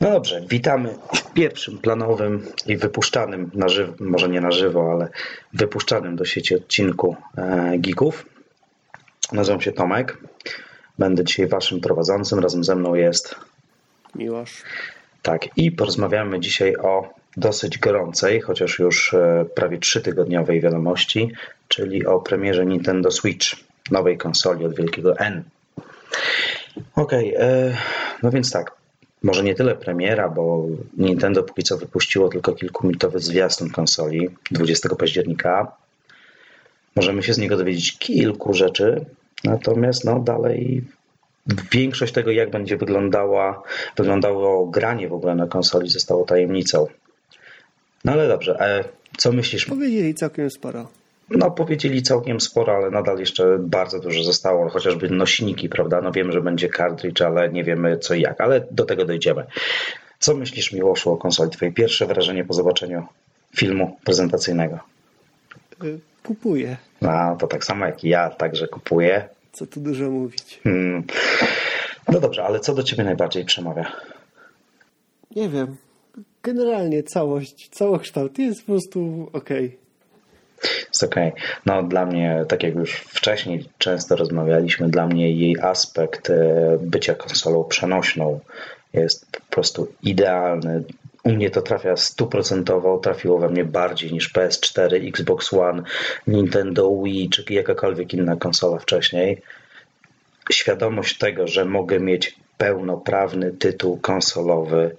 No dobrze, witamy w pierwszym planowym i wypuszczanym na żywo, może nie na żywo, ale wypuszczanym do sieci odcinku e, Geeków. Nazywam się Tomek. Będę dzisiaj waszym prowadzącym. Razem ze mną jest Miłosz. Tak, i porozmawiamy dzisiaj o dosyć gorącej, chociaż już e, prawie trzytygodniowej wiadomości, czyli o premierze Nintendo Switch, nowej konsoli od wielkiego N. Okej, okay, no więc tak, może nie tyle premiera, bo Nintendo póki co wypuściło tylko kilkuminutowy zwiastun konsoli 20 października. Możemy się z niego dowiedzieć kilku rzeczy, natomiast no dalej większość tego, jak będzie wyglądała, wyglądało granie w ogóle na konsoli, zostało tajemnicą. No ale dobrze, e, co myślisz? Powiedzieli całkiem sporo. No, powiedzieli całkiem sporo, ale nadal jeszcze bardzo dużo zostało, chociażby nośniki, prawda? No wiemy, że będzie cartridge, ale nie wiemy co i jak, ale do tego dojdziemy. Co myślisz, Miłoszu, o konsoli? Twoje pierwsze wrażenie po zobaczeniu filmu prezentacyjnego? Y, kupuję. No, to tak samo jak ja, także kupuję. Co tu dużo mówić. Hmm. No dobrze, ale co do ciebie najbardziej przemawia? Nie wiem. Generalnie całość, całokształt jest po prostu okej. Okay jest okej. No dla mnie, tak jak już wcześniej często rozmawialiśmy, dla mnie jej aspekt e, bycia konsolą przenośną jest po prostu idealny. U mnie to trafia stuprocentowo, trafiło we mnie bardziej niż PS4, Xbox One, Nintendo Wii czy jakakolwiek inna konsola wcześniej. Świadomość tego, że mogę mieć pełnoprawny tytuł konsolowy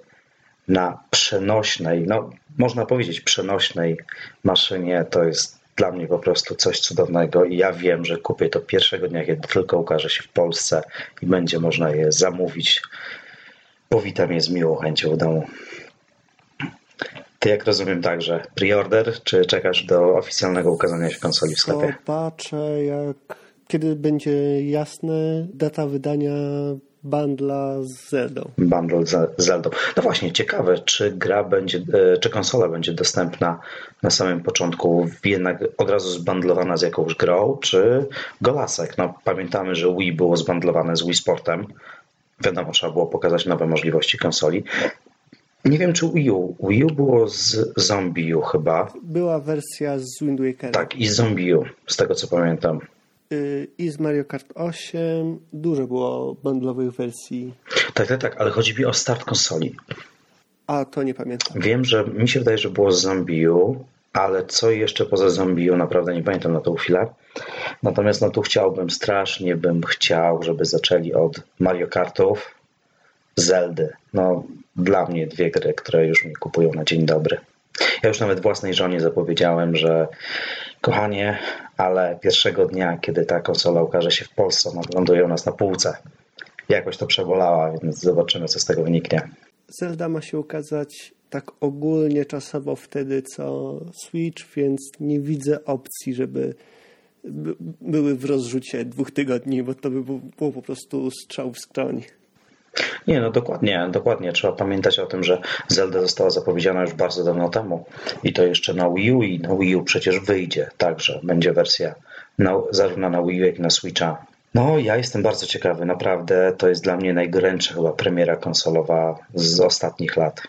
na przenośnej, no można powiedzieć przenośnej maszynie, to jest dla mnie po prostu coś cudownego i ja wiem, że kupię to pierwszego dnia, kiedy tylko ukaże się w Polsce i będzie można je zamówić. Powitam je z miłą chęcią w domu. Ty jak rozumiem także preorder, czy czekasz do oficjalnego ukazania się konsoli w sklepie? Zobaczę jak kiedy będzie jasne data wydania bundla z Zeldą. Bundle z Zeldą. No właśnie, ciekawe, czy gra będzie, e, czy konsola będzie dostępna na samym początku jednak od razu zbundlowana z jakąś grą, czy golasek. No, pamiętamy, że Wii było zbundlowane z Wii Sportem. Wiadomo, trzeba było pokazać nowe możliwości konsoli. Nie wiem, czy Wii U. Wii U było z Zombie U chyba. Była wersja z Wind Waker. Tak, i z Zombie U, z tego co pamiętam. I z Mario Kart 8. Dużo było bundlowych wersji. Tak, tak, tak, ale chodzi mi o start konsoli. A, to nie pamiętam. Wiem, że mi się wydaje, że było z Zombiu, ale co jeszcze poza Zombiu, naprawdę nie pamiętam na tą chwilę. Natomiast no tu chciałbym, strasznie bym chciał, żeby zaczęli od Mario Kartów, Zeldy. No dla mnie dwie gry, które już mi kupują na dzień dobry. Ja już nawet własnej żonie zapowiedziałem, że kochanie, ale pierwszego dnia, kiedy ta konsola ukaże się w Polsce, ona ląduje u nas na półce. Jakoś to przebolała, więc zobaczymy, co z tego wyniknie. Zelda ma się ukazać tak ogólnie czasowo wtedy, co Switch, więc nie widzę opcji, żeby były w rozrzucie dwóch tygodni, bo to by było po prostu strzał w skroń. Nie, no dokładnie, dokładnie. Trzeba pamiętać o tym, że Zelda została zapowiedziana już bardzo dawno temu i to jeszcze na Wii U i na Wii U przecież wyjdzie także. Będzie wersja na, zarówno na Wii U, jak i na Switcha. No, ja jestem bardzo ciekawy, naprawdę. To jest dla mnie najgorętsza chyba premiera konsolowa z ostatnich lat.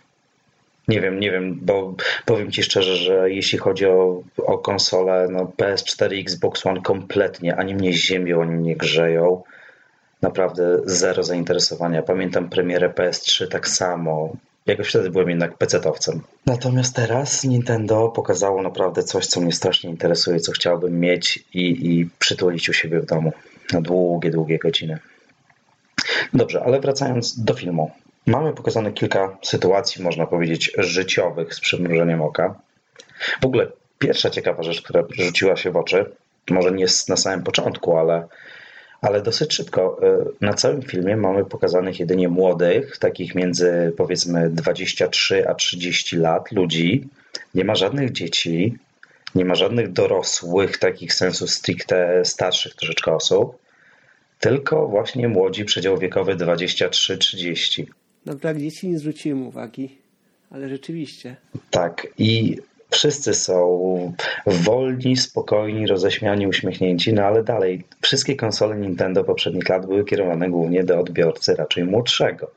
Nie wiem, nie wiem, bo powiem Ci szczerze, że jeśli chodzi o, o konsolę, no PS4 Xbox One kompletnie ani mnie ziemią, ani mnie grzeją naprawdę zero zainteresowania. Pamiętam premierę PS3 tak samo. Jakoś wtedy byłem jednak pecetowcem. Natomiast teraz Nintendo pokazało naprawdę coś, co mnie strasznie interesuje, co chciałbym mieć i, i przytulić u siebie w domu na długie, długie godziny. Dobrze, ale wracając do filmu. Mamy pokazane kilka sytuacji, można powiedzieć, życiowych z przymrużeniem oka. W ogóle pierwsza ciekawa rzecz, która rzuciła się w oczy, może nie na samym początku, ale ale dosyć szybko. Y, na całym filmie mamy pokazanych jedynie młodych, takich między powiedzmy 23 a 30 lat ludzi. Nie ma żadnych dzieci, nie ma żadnych dorosłych, takich sensu stricte starszych troszeczkę osób, tylko właśnie młodzi, przedział wiekowy 23-30. Na brak dzieci nie zwróciłem uwagi, ale rzeczywiście. Tak, i Wszyscy są wolni, spokojni, roześmiani, uśmiechnięci, no ale dalej, wszystkie konsole Nintendo poprzednich lat były kierowane głównie do odbiorcy raczej młodszego.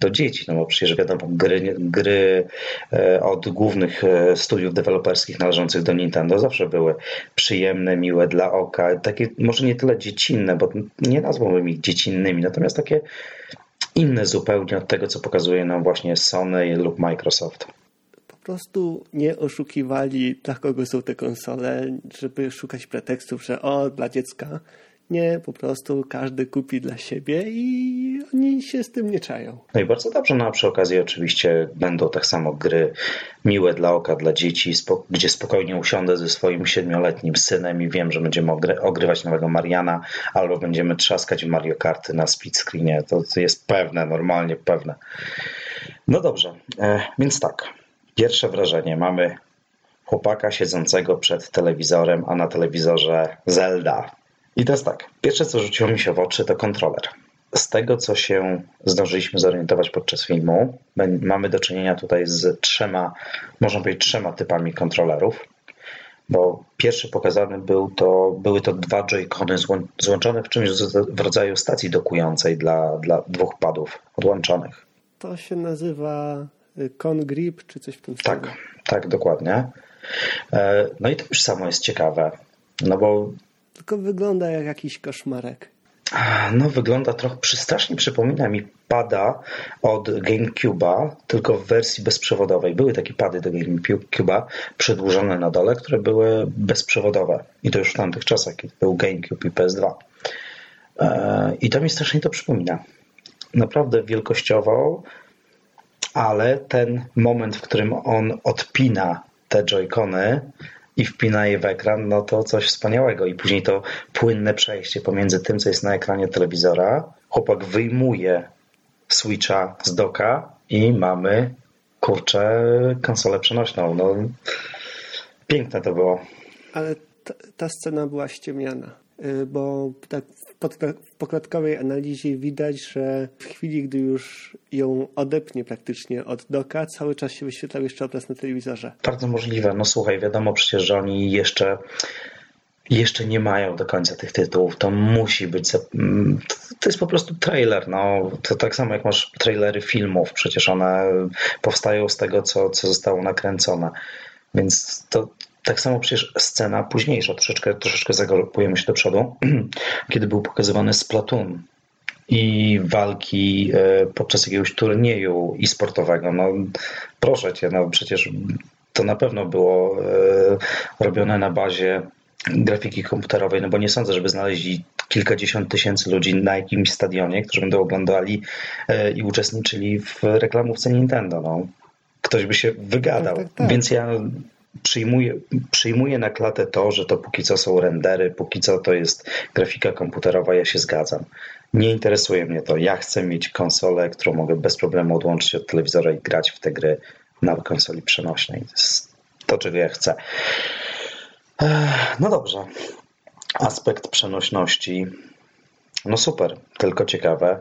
do dzieci, no bo przecież wiadomo, gry, gry e, od głównych e, studiów deweloperskich należących do Nintendo zawsze były przyjemne, miłe dla oka, takie może nie tyle dziecinne, bo nie nazwałbym ich dziecinnymi, natomiast takie inne zupełnie od tego, co pokazuje nam właśnie Sony lub Microsoft prostu nie oszukiwali, dla kogo są te konsole, żeby szukać pretekstów, że o, dla dziecka. Nie, po prostu każdy kupi dla siebie i oni się z tym nie czają. No i bardzo dobrze, no a przy okazji oczywiście będą tak samo gry miłe dla oka, dla dzieci, gdzie spokojnie usiądę ze swoim siedmioletnim synem i wiem, że będziemy ogrywać nowego Mariana albo będziemy trzaskać Mario Karty na speed screenie. To, to jest pewne, normalnie pewne. No dobrze, e, więc tak. Pierwsze wrażenie. Mamy chłopaka siedzącego przed telewizorem, a na telewizorze Zelda. I to jest tak. Pierwsze, co rzuciło mi się w oczy, to kontroler. Z tego, co się zdążyliśmy zorientować podczas filmu, mamy do czynienia tutaj z trzema, można powiedzieć, trzema typami kontrolerów. Bo pierwszy pokazany był to, były to dwa joycony złączone w czymś w rodzaju stacji dokującej dla, dla dwóch padów odłączonych. To się nazywa Congrip czy coś w tym stylu. Tak, tak, dokładnie. E, no i to już samo jest ciekawe, no bo... Tylko wygląda jak jakiś koszmarek. No, wygląda trochę, strasznie przypomina mi pada od GameCube'a, tylko w wersji bezprzewodowej. Były takie pady do GameCube'a przedłużone na dole, które były bezprzewodowe. I to już w tamtych czasach, kiedy był GameCube i PS2. E, I to mi strasznie to przypomina. Naprawdę wielkościowo ale ten moment, w którym on odpina te joycony i wpina je w ekran, no to coś wspaniałego. I później to płynne przejście pomiędzy tym, co jest na ekranie telewizora. Chłopak wyjmuje switcha z doka i mamy kurczę konsolę przenośną. No, piękne to było. Ale ta, ta scena była ściemniana, y, bo tak w pokładkowej analizie widać, że w chwili, gdy już ją odepnie praktycznie od doka, cały czas się wyświetlał jeszcze obraz na telewizorze. Bardzo możliwe. No słuchaj, wiadomo przecież, że oni jeszcze jeszcze nie mają do końca tych tytułów. To musi być. Mm, to jest po prostu trailer. No. To tak samo jak masz trailery filmów. Przecież one powstają z tego, co, co zostało nakręcone. Więc to, tak samo przecież scena późniejsza, troszeczkę, troszeczkę zagalopujemy się do przodu, kiedy był pokazywany Splatoon i walki e, podczas jakiegoś turnieju i sportowego. No proszę cię, no przecież to na pewno było e, robione na bazie grafiki komputerowej, no bo nie sądzę, żeby znaleźli kilkadziesiąt tysięcy ludzi na jakimś stadionie, którzy będą oglądali e, i uczestniczyli w reklamówce Nintendo. No. Ktoś by się wygadał. Tak, tak, tak. Więc ja przyjmuję, przyjmuję na klatę to, że to póki co są rendery, póki co to jest grafika komputerowa, ja się zgadzam. Nie interesuje mnie to. Ja chcę mieć konsolę, którą mogę bez problemu odłączyć od telewizora i grać w te gry na konsoli przenośnej. To jest to, czego ja chcę. No dobrze. Aspekt przenośności. No super, tylko ciekawe.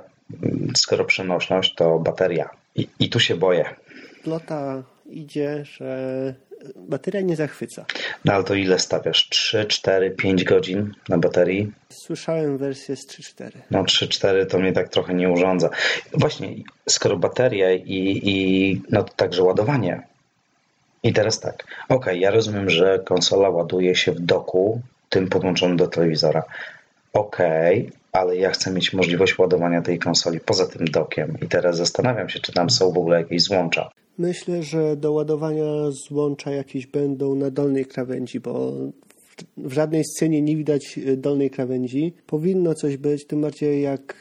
Skoro przenośność, to bateria. I, i tu się boję. Plota idzie, że bateria nie zachwyca. No ale to ile stawiasz? 3, 4, 5 godzin na baterii? Słyszałem wersję z 3-4. No 3-4 to mnie tak trochę nie urządza. Właśnie, skoro bateria i, i no to także ładowanie. I teraz tak, ok, ja rozumiem, że konsola ładuje się w doku, tym podłączonym do telewizora. Ok, ale ja chcę mieć możliwość ładowania tej konsoli poza tym dokiem. I teraz zastanawiam się, czy tam są w ogóle jakieś złącza. Myślę, że do ładowania złącza jakieś będą na dolnej krawędzi, bo w żadnej scenie nie widać e, dolnej krawędzi. Powinno coś być, tym bardziej jak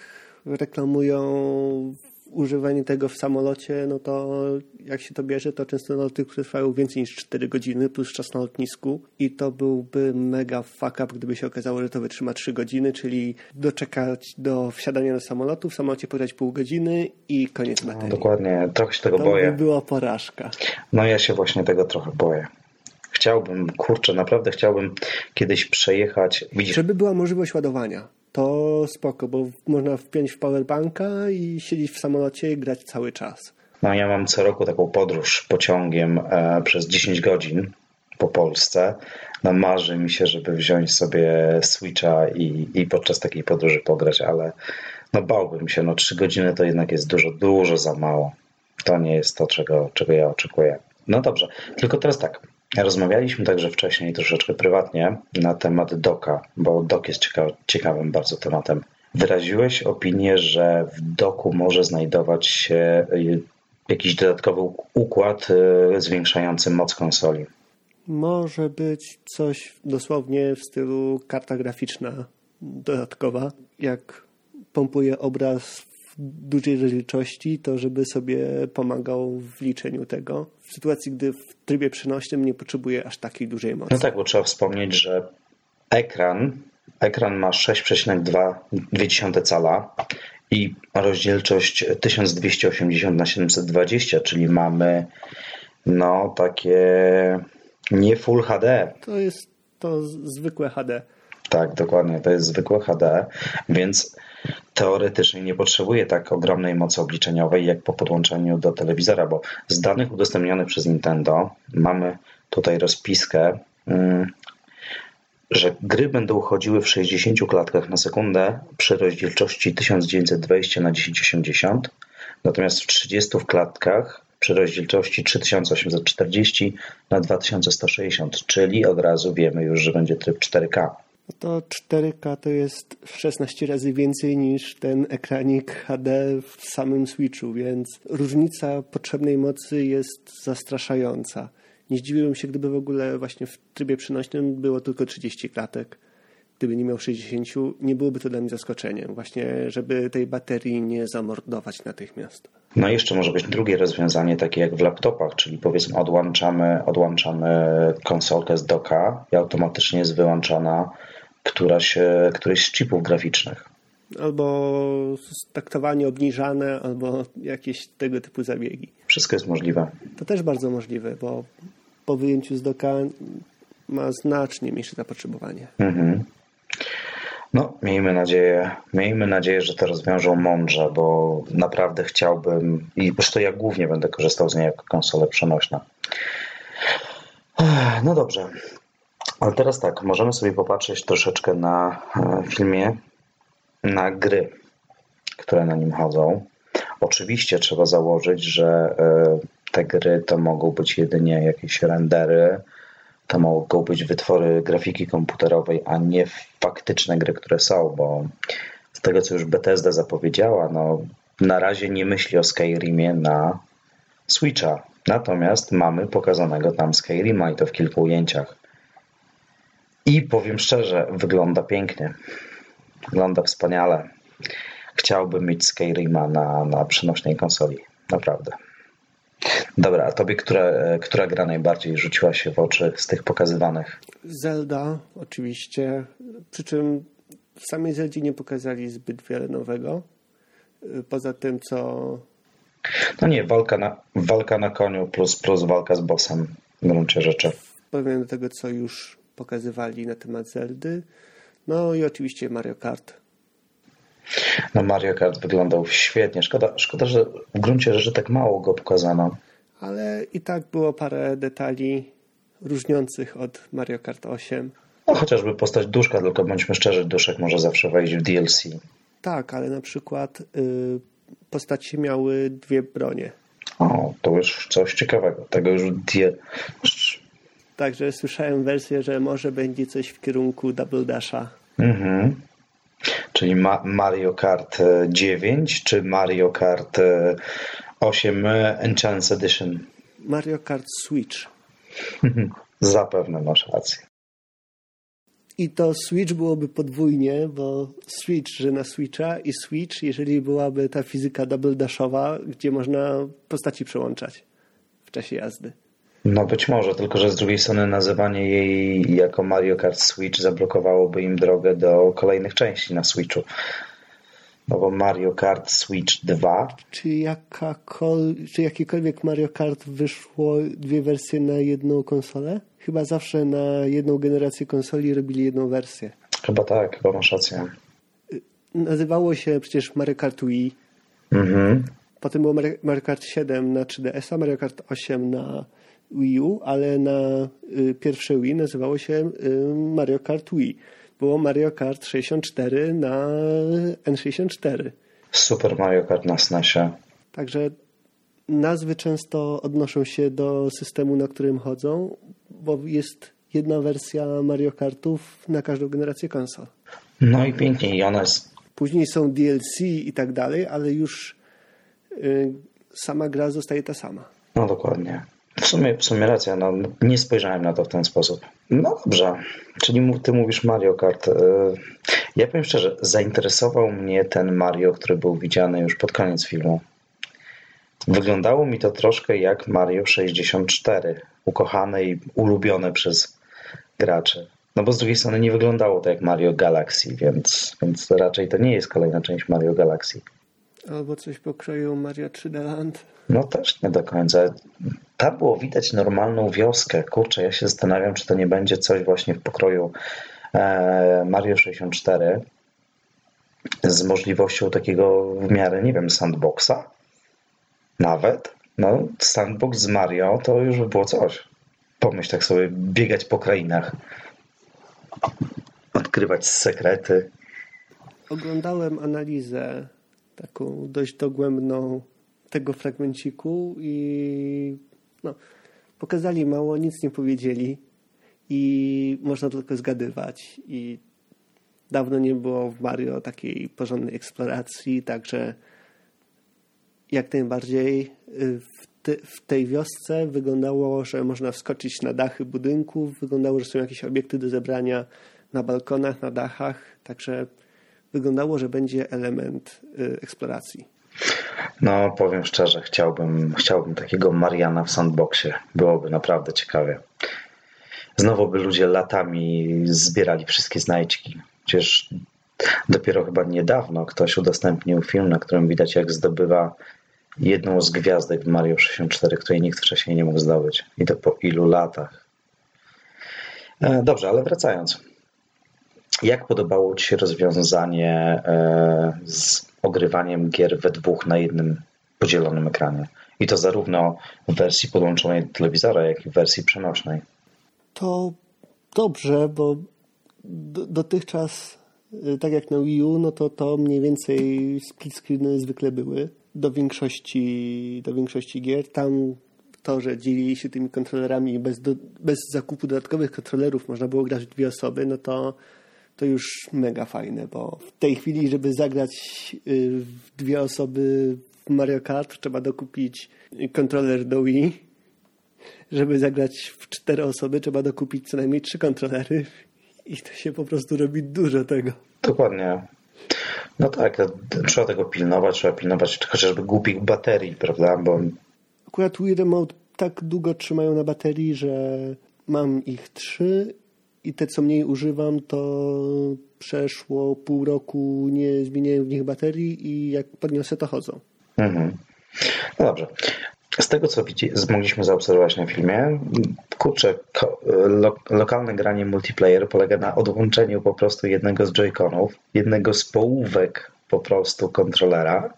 reklamują używanie tego w samolocie, no to jak się to bierze, to często loty, trwają więcej niż 4 godziny, plus czas na lotnisku i to byłby mega fuck up, gdyby się okazało, że to wytrzyma 3 godziny, czyli doczekać do wsiadania do samolotu, w samolocie poczekać pół godziny i koniec baterii. No, dokładnie, trochę się tego to boję. To by była porażka. No ja się właśnie tego trochę boję chciałbym, kurczę, naprawdę chciałbym kiedyś przejechać. Widzisz? Żeby była możliwość ładowania to spoko, bo można wpiąć w powerbanka i siedzieć w samolocie i grać cały czas. No ja mam co roku taką podróż pociągiem e, przez 10 godzin po Polsce. No marzy mi się, żeby wziąć sobie Switcha i, i podczas takiej podróży pograć, ale No bałbym się, no trzy godziny to jednak jest dużo, dużo za mało. To nie jest to, czego, czego ja oczekuję. No dobrze, tylko teraz tak. Rozmawialiśmy także wcześniej troszeczkę prywatnie na temat doka, bo dok jest ciekaw, ciekawym bardzo tematem. Wyraziłeś opinię, że w doku może znajdować się y, jakiś dodatkowy układ y, zwiększający moc konsoli. Może być coś dosłownie w stylu karta graficzna dodatkowa. Jak pompuje obraz w dużej rozdzielczości, to żeby sobie pomagał w liczeniu tego. W sytuacji, gdy w trybie przenośnym nie potrzebuje aż takiej dużej mocy. No tak, bo trzeba wspomnieć, że ekran, ekran ma 6,2 cala i rozdzielczość 1280 na 720, czyli mamy no takie nie Full HD. To jest to zwykłe HD. Tak, dokładnie, to jest zwykłe HD, więc teoretycznie nie potrzebuje tak ogromnej mocy obliczeniowej jak po podłączeniu do telewizora, bo z danych udostępnionych przez Nintendo mamy tutaj rozpiskę, mm, że gry będą chodziły w 60 klatkach na sekundę przy rozdzielczości 1920 na 1080, natomiast w 30 klatkach przy rozdzielczości 3840 na 2160, czyli od razu wiemy już, że będzie tryb 4K. To 4K to jest 16 razy więcej niż ten ekranik HD w samym Switchu, więc różnica potrzebnej mocy jest zastraszająca. Nie zdziwiłbym się, gdyby w ogóle właśnie w trybie przenośnym było tylko 30 klatek. Gdyby nie miał 60, nie byłoby to dla mnie zaskoczeniem. Właśnie, żeby tej baterii nie zamordować natychmiast. No i jeszcze może być drugie rozwiązanie, takie jak w laptopach, czyli powiedzmy odłączamy, odłączamy konsolkę z doka i automatycznie jest wyłączana któraś, któryś z chipów graficznych. Albo taktowanie obniżane, albo jakieś tego typu zabiegi. Wszystko jest możliwe. To też bardzo możliwe, bo po wyjęciu z doka ma znacznie mniejsze zapotrzebowanie. Mhm. No, miejmy nadzieję, miejmy nadzieję, że to rozwiążą mądrze, bo naprawdę chciałbym i zresztą ja głównie będę korzystał z niej jako konsolę przenośna. No dobrze, ale teraz tak, możemy sobie popatrzeć troszeczkę na e, filmie, na gry, które na nim chodzą. Oczywiście trzeba założyć, że e, te gry to mogą być jedynie jakieś rendery, to mogą być wytwory grafiki komputerowej, a nie faktyczne gry, które są, bo z tego, co już Bethesda zapowiedziała, no, na razie nie myśli o Skyrimie na Switcha. Natomiast mamy pokazanego tam Skyrima i to w kilku ujęciach. I powiem szczerze, wygląda pięknie. Wygląda wspaniale. Chciałbym mieć Skyrima na, na przenośnej konsoli. Naprawdę. Dobra, a tobie która, która gra najbardziej rzuciła się w oczy z tych pokazywanych? Zelda, oczywiście. Przy czym w samej Zeldzie nie pokazali zbyt wiele nowego. Poza tym, co. No nie, walka na, walka na koniu plus, plus walka z bossem w gruncie rzeczy. Powiem do tego, co już pokazywali na temat Zeldy. No i oczywiście Mario Kart. No Mario Kart wyglądał świetnie. Szkoda, szkoda że w gruncie rzeczy tak mało go pokazano. Ale i tak było parę detali różniących od Mario Kart 8. No chociażby postać duszka, tylko bądźmy szczerzy, duszek może zawsze wejść w DLC. Tak, ale na przykład y, postacie miały dwie bronie. O, to już coś ciekawego. Tego już die... Także słyszałem wersję, że może będzie coś w kierunku Double Dasha. Mhm. Czyli Ma Mario Kart 9 czy Mario Kart 8 Enchance Edition? Mario Kart Switch. Zapewne masz rację. I to Switch byłoby podwójnie, bo Switch, że na Switcha i Switch, jeżeli byłaby ta fizyka double dashowa, gdzie można postaci przełączać w czasie jazdy. No być może, tylko że z drugiej strony nazywanie jej jako Mario Kart Switch zablokowałoby im drogę do kolejnych części na Switchu. No bo Mario Kart Switch 2. Czy, jakakol, czy jakiekolwiek Mario Kart wyszło dwie wersje na jedną konsolę? Chyba zawsze na jedną generację konsoli robili jedną wersję. Chyba tak, chyba masz rację. Nazywało się przecież Mario Kart Wii. Mhm. Potem było Mario Kart 7 na 3DS-a, Mario Kart 8 na Wii U, ale na y, pierwsze Wii nazywało się y, Mario Kart Wii. Było Mario Kart 64 na N64. Super Mario Kart na SNESie. Także nazwy często odnoszą się do systemu, na którym chodzą, bo jest jedna wersja Mario Kartów na każdą generację konsol. No i pięknie, i ona jest... Później są DLC i tak dalej, ale już y, sama gra zostaje ta sama. No dokładnie. W sumie, w sumie racja, no, nie spojrzałem na to w ten sposób. No dobrze, czyli ty mówisz Mario Kart. Y, ja powiem szczerze, zainteresował mnie ten Mario, który był widziany już pod koniec filmu. Wyglądało mi to troszkę jak Mario 64, ukochane i ulubione przez graczy. No bo z drugiej strony nie wyglądało to jak Mario Galaxy, więc, więc raczej to nie jest kolejna część Mario Galaxy. Albo coś pokroju Mario 3D Land. No też nie do końca. Tam było widać normalną wioskę. Kurczę, ja się zastanawiam, czy to nie będzie coś właśnie w pokroju e, Mario 64 z możliwością takiego w miarę, nie wiem, sandboxa nawet. No, sandbox z Mario to już by było coś. Pomyśl tak sobie, biegać po krainach, odkrywać sekrety. Oglądałem analizę taką dość dogłębną tego fragmenciku i no, pokazali mało, nic nie powiedzieli i można tylko zgadywać i dawno nie było w Mario takiej porządnej eksploracji, także jak najbardziej y, w, te, w, tej wiosce wyglądało, że można wskoczyć na dachy budynków, wyglądało, że są jakieś obiekty do zebrania na balkonach, na dachach, także wyglądało, że będzie element y, eksploracji. No, powiem szczerze, chciałbym, chciałbym takiego Mariana w sandboxie. Byłoby naprawdę ciekawie. Znowu by ludzie latami zbierali wszystkie znajdźki. Przecież dopiero chyba niedawno ktoś udostępnił film, na którym widać, jak zdobywa jedną z gwiazdek w Mario 64, której nikt wcześniej nie mógł zdobyć. I to po ilu latach. E, dobrze, ale wracając. Jak podobało Ci się rozwiązanie e, z ogrywaniem gier we dwóch na jednym podzielonym ekranie? I to zarówno w wersji podłączonej do telewizora, jak i w wersji przenośnej. To dobrze, bo dotychczas, y, tak jak na Wii U, no to to mniej więcej split screeny zwykle były do większości, do większości gier. Tam to, że dzielili się tymi kontrolerami bez, do, bez zakupu dodatkowych kontrolerów można było grać w dwie osoby, no to to już mega fajne, bo w tej chwili, żeby zagrać y, w dwie osoby w Mario Kart, trzeba dokupić kontroler do Wii. Żeby zagrać w cztery osoby, trzeba dokupić co najmniej trzy kontrolery i to się po prostu robi dużo tego. Dokładnie. No tak, trzeba tego pilnować, trzeba pilnować chociażby głupich baterii, prawda? Bo... Akurat Wii Remote tak długo trzymają na baterii, że mam ich trzy i te, co mniej używam, to przeszło pół roku, nie zmieniłem w nich baterii i jak podniosę, to chodzą. Mhm. No dobrze. Z tego, co mogliśmy zaobserwować na filmie, kurczę, lo, lokalne granie multiplayer polega na odłączeniu po prostu jednego z joyconów, jednego z połówek po prostu kontrolera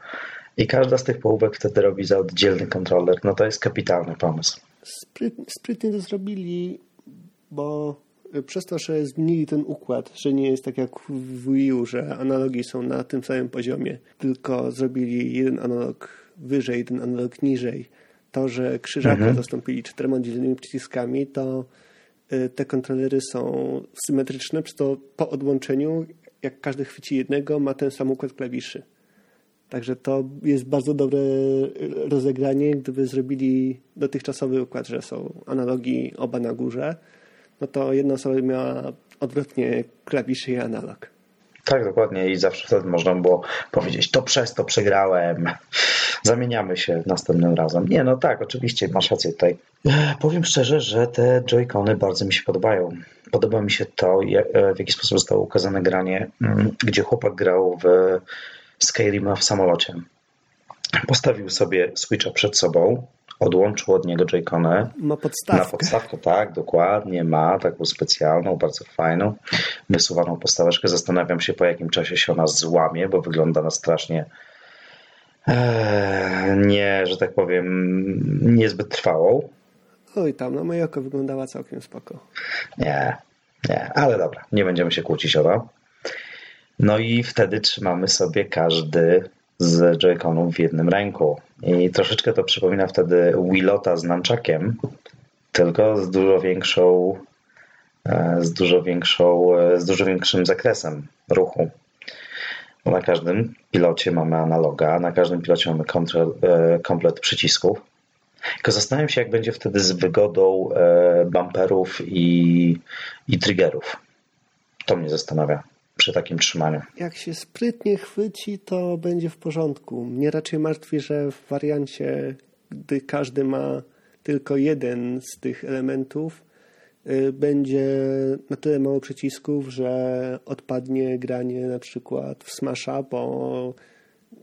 i każda z tych połówek wtedy robi za oddzielny kontroler. No to jest kapitalny pomysł. Spryt, sprytnie to zrobili, bo przez to, że zmienili ten układ, że nie jest tak jak w Wii U, że analogi są na tym samym poziomie, tylko zrobili jeden analog wyżej, jeden analog niżej, to, że krzyżaka mhm. zastąpili czterema dzielnymi przyciskami, to y, te kontrolery są symetryczne, przez to po odłączeniu, jak każdy chwyci jednego, ma ten sam układ klawiszy. Także to jest bardzo dobre rozegranie, gdyby zrobili dotychczasowy układ, że są analogi oba na górze, no to jedna osoba miała odwrotnie klawiszy i analog. Tak, dokładnie. I zawsze wtedy można było powiedzieć, to przez to przegrałem. Zamieniamy się następnym razem. Nie, no tak, oczywiście, masz rację tutaj. Powiem szczerze, że te joycony bardzo mi się podobają. Podoba mi się to, w jaki sposób zostało ukazane granie, mm, gdzie chłopak grał w Skyrima w samolocie. Postawił sobie Switcha przed sobą, odłączył od niego Joy-Cony. Ma podstawkę. Ma podstawkę, tak, dokładnie. Ma taką specjalną, bardzo fajną, wysuwaną podstaweczkę. Zastanawiam się, po jakim czasie się ona złamie, bo wygląda na strasznie e, nie, że tak powiem, niezbyt trwałą. Oj, tam na moje oko wyglądała całkiem spoko. Nie, nie, ale dobra, nie będziemy się kłócić o to. No i wtedy trzymamy sobie każdy z Joy-Conów w jednym ręku. I troszeczkę to przypomina wtedy Willota z Nunchuckiem, tylko z dużo większą, e, z dużo większą, e, z dużo większym zakresem ruchu. Na każdym pilocie mamy analoga, na każdym pilocie mamy kontrol, e, komplet przycisków. Tylko zastanawiam się, jak będzie wtedy z wygodą bumperów i, i triggerów. To mnie zastanawia przy takim trzymaniu. Jak się sprytnie chwyci, to będzie w porządku. Mnie raczej martwi, że w wariancie, gdy każdy ma tylko jeden z tych elementów, y, będzie na tyle mało przycisków, że odpadnie granie na przykład w Smasha, bo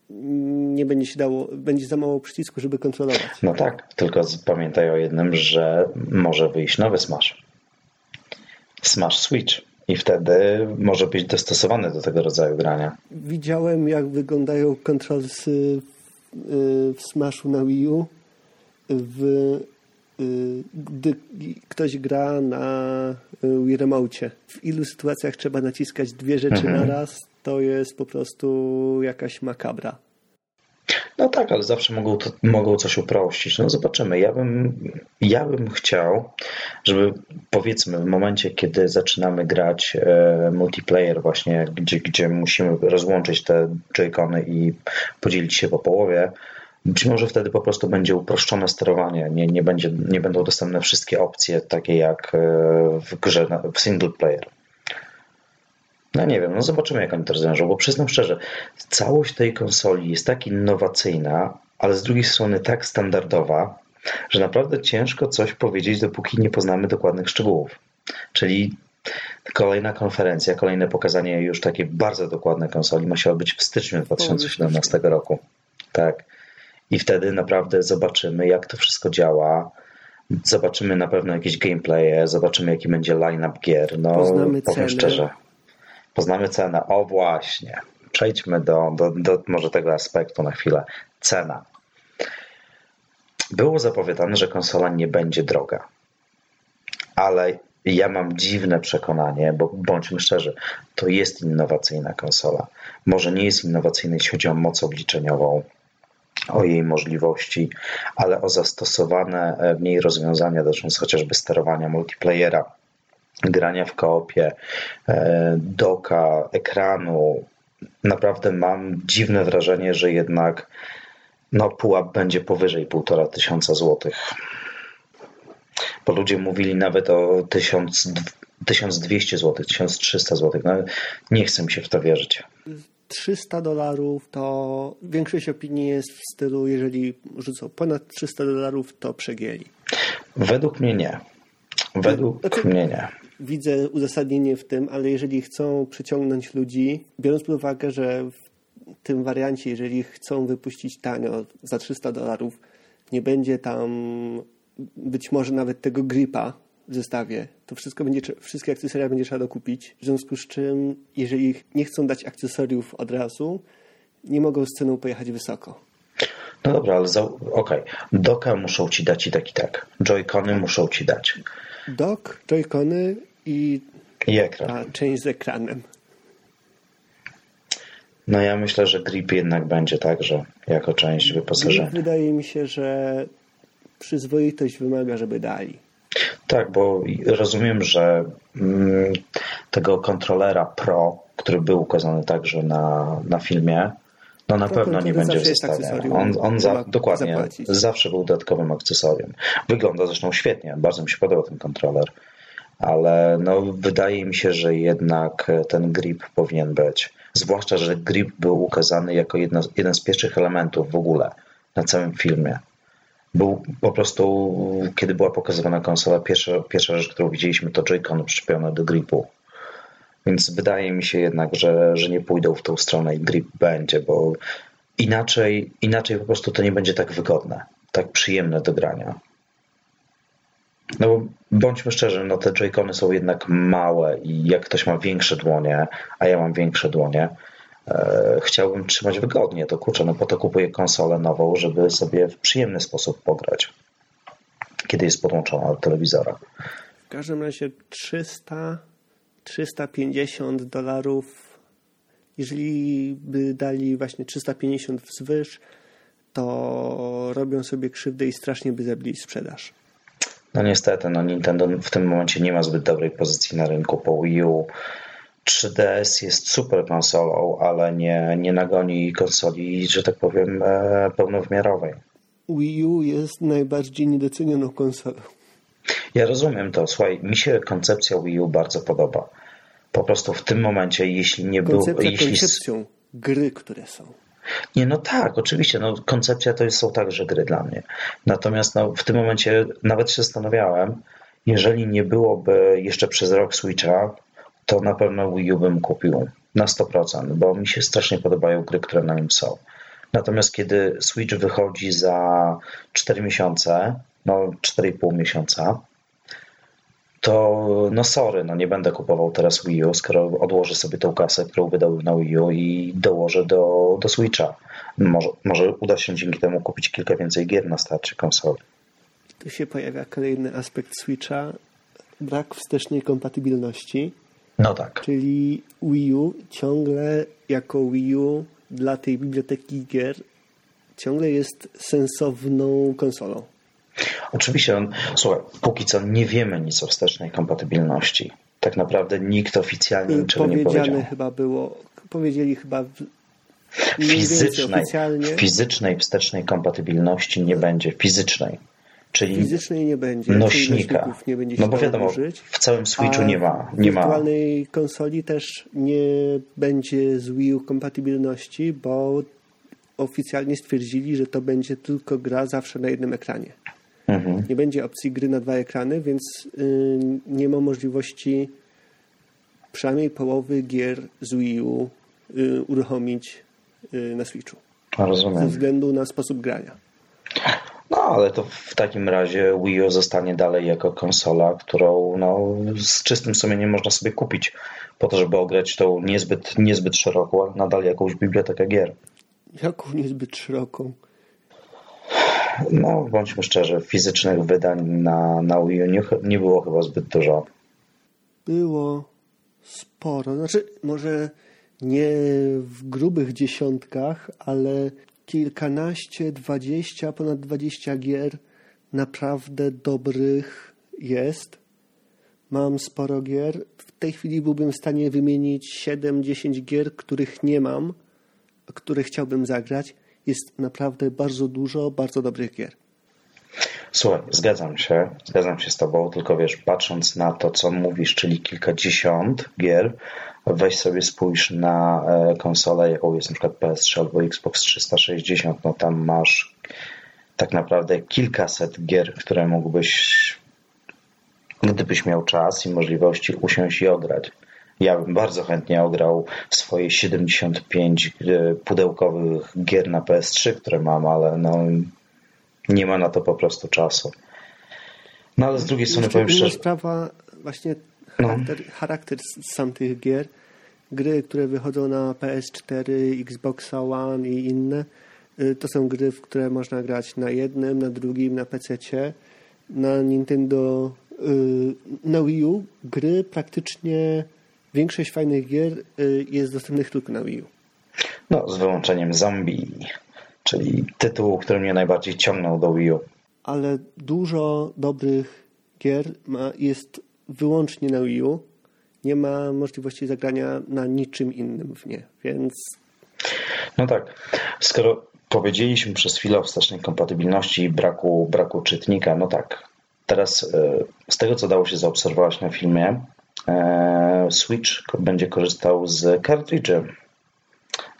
nie będzie się dało, będzie za mało przycisku, żeby kontrolować. No tak, tylko pamiętaj o jednym, że może wyjść nowy Smash. Smash Switch i wtedy może być dostosowany do tego rodzaju grania. Widziałem, jak wyglądają kontrolsy y, w Smashu na Wii U. W, y, gdy ktoś gra na Wii Remote. W ilu sytuacjach trzeba naciskać dwie rzeczy mhm. na raz, to jest po prostu jakaś makabra. No tak, ale zawsze mogą, to, mogą coś uprościć. No zobaczymy. Ja bym, ja bym chciał, żeby powiedzmy w momencie, kiedy zaczynamy grać e, multiplayer właśnie, gdzie, gdzie musimy rozłączyć te joycony i podzielić się po połowie, być może wtedy po prostu będzie uproszczone sterowanie. Nie, nie, będzie, nie będą dostępne wszystkie opcje, takie jak e, w grze w single player. No nie wiem, no zobaczymy jak oni to rozwiążą, bo przyznam szczerze, całość tej konsoli jest tak innowacyjna, ale z drugiej strony tak standardowa, że naprawdę ciężko coś powiedzieć, dopóki nie poznamy dokładnych szczegółów. Czyli kolejna konferencja, kolejne pokazanie już takiej bardzo dokładnej konsoli musiało być w styczniu 2017 roku. Tak. I wtedy naprawdę zobaczymy, jak to wszystko działa. Zobaczymy na pewno jakieś gameplaye, zobaczymy, jaki będzie line-up gier. No, Poznamy powiem ceny. szczerze Poznamy cenę. O właśnie. Przejdźmy do, do, do może tego aspektu na chwilę. Cena. Było zapowiadane, że konsola nie będzie droga. Ale ja mam dziwne przekonanie, bo bądźmy szczerzy, to jest innowacyjna konsola. Może nie jest innowacyjna, jeśli chodzi o moc obliczeniową, o jej możliwości, ale o zastosowane w niej rozwiązania dotyczące chociażby sterowania multiplayera, grania w koopie, e, doka, ekranu. Naprawdę mam dziwne wrażenie, że jednak no, pułap będzie powyżej półtora tysiąca złotych. Bo ludzie mówili nawet o 1000, 1200 zł, 1300 zł. No, nie chcę mi się w to wierzyć. 300 dolarów to większość opinii jest w stylu, jeżeli rzucą ponad 300 dolarów, to przegięli. Według mnie nie. Według znaczy, mnie nie widzę uzasadnienie w tym, ale jeżeli chcą przyciągnąć ludzi, biorąc pod uwagę, że w tym wariancie, jeżeli chcą wypuścić tanio za 300 dolarów, nie będzie tam być może nawet tego gripa w zestawie, to wszystko będzie, wszystkie akcesoria będzie trzeba dokupić. W związku z czym, jeżeli nie chcą dać akcesoriów od razu, nie mogą z ceną pojechać wysoko. No dobra, ale okej. Okay. Doka muszą ci dać i tak i tak. Joy-Cony muszą ci dać. Dok, Joy-Cony i, I ekran. Część z ekranem. No ja myślę, że grip jednak będzie także jako część wyposażenia. Grip wydaje mi się, że przyzwoitość wymaga, żeby dali. Tak, bo rozumiem, że mm, tego kontrolera Pro, który był ukazany także na, na filmie, no na to pewno nie będzie w zestawie. On, on za, dokładnie zapłacić. zawsze był dodatkowym akcesorium. Wygląda zresztą świetnie, bardzo mi się podoba ten kontroler ale no, wydaje mi się, że jednak ten grip powinien być. Zwłaszcza, że grip był ukazany jako jedno, jeden z pierwszych elementów w ogóle na całym filmie. Był po prostu, kiedy była pokazywana konsola, pierwsza, pierwsza rzecz, którą widzieliśmy, to Joy-Con przyczepione do gripu. Więc wydaje mi się jednak, że, że nie pójdą w tą stronę i grip będzie, bo inaczej, inaczej po prostu to nie będzie tak wygodne, tak przyjemne do grania. No bo bądźmy szczerzy, no te joycony są jednak małe i jak ktoś ma większe dłonie, a ja mam większe dłonie, e, chciałbym trzymać wygodnie, to kurczę, no po to kupuję konsolę nową, żeby sobie w przyjemny sposób pograć, kiedy jest podłączona do telewizora. W każdym razie 300, 350 dolarów jeżeli by dali właśnie 350 wzwyż, to robią sobie krzywdę i strasznie by zabili sprzedaż. No niestety, no Nintendo w tym momencie nie ma zbyt dobrej pozycji na rynku po Wii U. 3DS jest super konsolą, ale nie, nie nagoni konsoli, że tak powiem, e, pełnowymiarowej. Wii U jest najbardziej niedocenioną konsolą. Ja rozumiem to. Słuchaj, mi się koncepcja Wii U bardzo podoba. Po prostu w tym momencie, jeśli nie było... Koncepcja jeśli... koncepcją, gry, które są. Nie, no tak, oczywiście. No, koncepcja to są także gry dla mnie. Natomiast no, w tym momencie nawet się zastanawiałem, jeżeli nie byłoby jeszcze przez rok Switcha, to na pewno Wii U bym kupił na 100%, bo mi się strasznie podobają gry, które na nim są. Natomiast kiedy Switch wychodzi za 4 miesiące, no 4,5 miesiąca, to no sorry, no nie będę kupował teraz Wii U, skoro odłożę sobie tą kasę, którą wydałbym na Wii U i dołożę do, do Switcha. Może, może uda się dzięki temu kupić kilka więcej gier na starcie konsoli. Tu się pojawia kolejny aspekt Switcha, brak wstecznej kompatybilności. No tak. Czyli Wii U ciągle jako Wii U dla tej biblioteki gier ciągle jest sensowną konsolą. Oczywiście, on, słuchaj, póki co nie wiemy nic o wstecznej kompatybilności. Tak naprawdę nikt oficjalnie niczego nie powiedział. chyba było, powiedzieli chyba w, fizycznej, fizycznej wstecznej kompatybilności nie będzie. Fizycznej. Czyli fizycznej nie będzie. Nośnika. Nie będzie no bo wiadomo, użyć, w całym Switchu nie ma. Nie wirtualnej ma. konsoli też nie będzie z Wii U kompatybilności, bo oficjalnie stwierdzili, że to będzie tylko gra zawsze na jednym ekranie. Mhm. Nie będzie opcji gry na dwa ekrany, więc y, nie ma możliwości przynajmniej połowy gier z Wii U y, uruchomić y, na Switchu. Rozumiem. Ze względu na sposób grania. No, ale to w takim razie Wii U zostanie dalej jako konsola, którą no, z czystym sumieniem można sobie kupić po to, żeby ograć tą niezbyt, niezbyt szeroką, ale nadal jakąś bibliotekę gier. Jaką niezbyt szeroką? No, bądźmy szczerzy, fizycznych wydań na, na Wii U nie, nie było chyba zbyt dużo. Było sporo. Znaczy, może nie w grubych dziesiątkach, ale kilkanaście, dwadzieścia, ponad dwadzieścia gier naprawdę dobrych jest. Mam sporo gier. W tej chwili byłbym w stanie wymienić 7-10 gier, których nie mam, które chciałbym zagrać. Jest naprawdę bardzo dużo bardzo dobrych gier. Słuchaj, zgadzam się, zgadzam się z Tobą, tylko wiesz, patrząc na to, co mówisz, czyli kilkadziesiąt gier, weź sobie spójrz na e, konsolę, jaką jest na przykład PS3 albo Xbox 360, no tam masz tak naprawdę kilkaset gier, które mógłbyś, gdybyś miał czas i możliwości, usiąść i ograć. Ja bym bardzo chętnie ograł swoje 75 e, pudełkowych gier na PS3, które mam, ale no, nie ma na to po prostu czasu. No ale z drugiej strony powiem szczerze... sprawa właśnie charakter, no. charakter sam tych gier. Gry, które wychodzą na PS4, Xbox One i inne, y, to są gry, w które można grać na jednym, na drugim, na PC. Na Nintendo, y, na Wii U gry praktycznie większość fajnych gier y, jest dostępnych tylko na Wii U. No, z wyłączeniem zombie, czyli tytułu, który mnie najbardziej ciągnął do Wii U. Ale dużo dobrych gier ma, jest wyłącznie na Wii U. Nie ma możliwości zagrania na niczym innym w nie, więc... No tak. Skoro powiedzieliśmy przez chwilę o wstecznej kompatybilności i braku, braku czytnika, no tak. Teraz e, z tego, co dało się zaobserwować na filmie, Switch będzie korzystał z kartridży.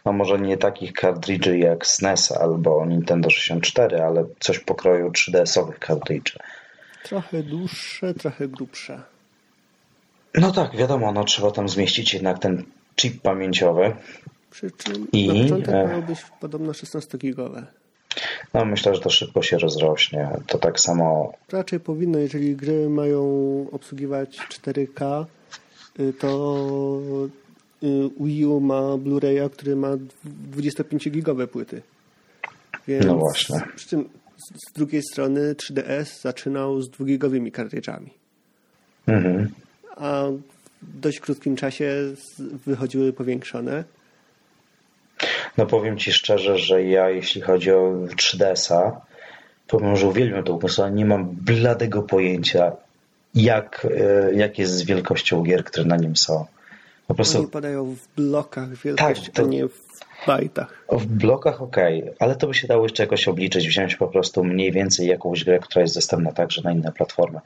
No może nie takich kartridży jak SNES albo Nintendo 64, ale coś pokroju 3DS-owych kartridży. Trochę dłuższe, trochę grubsze. No tak, wiadomo, no trzeba tam zmieścić jednak ten chip pamięciowy. Przy czym I, na początek e, miało być podobno 16-gigowe. No myślę, że to szybko się rozrośnie. To tak samo... Raczej powinno, jeżeli gry mają obsługiwać 4K, y, to y, Wii U ma Blu-raya, który ma 25-gigowe płyty. Więc no właśnie. Przy czym z drugiej strony 3DS zaczynał z dwugigowymi kartridżami. Mhm. A w dość krótkim czasie wychodziły powiększone. No powiem Ci szczerze, że ja jeśli chodzi o 3DS-a, powiem, że uwielbiam tą konsolę, nie mam bladego pojęcia, jak, e, jak jest z wielkością gier, które na nim są. Po prostu... Oni padają w blokach wielkości, tak, to... a nie w bajtach. W blokach ok, ale to by się dało jeszcze jakoś obliczyć, wziąć po prostu mniej więcej jakąś grę, która jest dostępna także na inne platformy.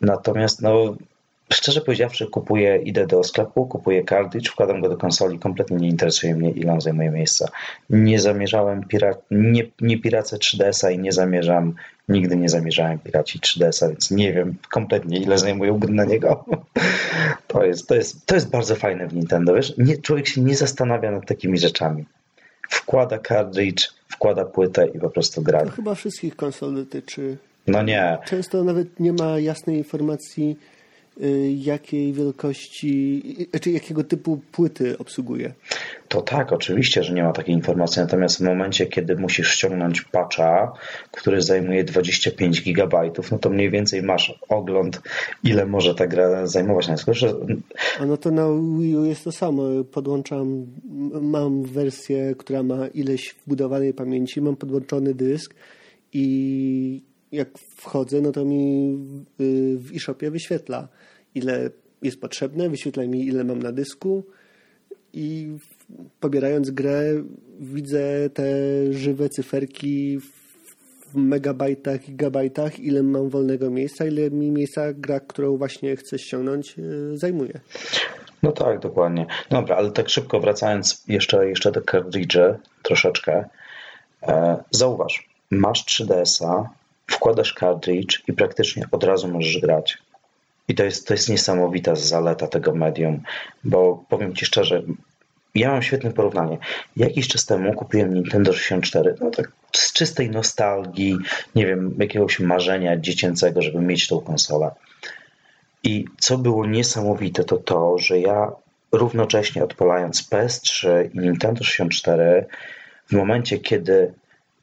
Natomiast no, Szczerze powiedziawszy, kupuję, idę do sklepu, kupuję cartridge, wkładam go do konsoli, kompletnie nie interesuje mnie, ile on zajmuje miejsca. Nie zamierzałem, pira nie, nie piracę 3DS-a i nie zamierzam, nigdy nie zamierzałem piracić 3DS-a, więc nie wiem kompletnie, ile zajmują gry na niego. To jest, to, jest, to jest bardzo fajne w Nintendo, wiesz? Nie, człowiek się nie zastanawia nad takimi rzeczami. Wkłada cartridge, wkłada płytę i po prostu gra. To chyba wszystkich konsol dotyczy. No nie. Często nawet nie ma jasnej informacji, jakiej wielkości, czy znaczy jakiego typu płyty obsługuje. To tak, oczywiście, że nie ma takiej informacji, natomiast w momencie, kiedy musisz ściągnąć patcha, który zajmuje 25 GB, no to mniej więcej masz ogląd, ile może ta gra zajmować. Że... A no to na Wii U jest to samo. Podłączam, mam wersję, która ma ileś wbudowanej pamięci, mam podłączony dysk i jak wchodzę, no to mi w e-shopie wyświetla ile jest potrzebne, wyświetla mi ile mam na dysku i pobierając grę widzę te żywe cyferki w megabajtach, gigabajtach, ile mam wolnego miejsca, ile mi miejsca gra, którą właśnie chcę ściągnąć, e, zajmuje. No tak, dokładnie. Dobra, ale tak szybko wracając jeszcze, jeszcze do cartridge troszeczkę. E, zauważ, masz 3DS-a, wkładasz cartridge i praktycznie od razu możesz grać. I to jest, to jest niesamowita zaleta tego medium, bo powiem Ci szczerze, ja mam świetne porównanie. Jakiś czas temu kupiłem Nintendo 64, no tak z czystej nostalgii, nie wiem, jakiegoś marzenia dziecięcego, żeby mieć tą konsolę. I co było niesamowite, to to, że ja równocześnie odpalając PS3 i Nintendo 64, w momencie, kiedy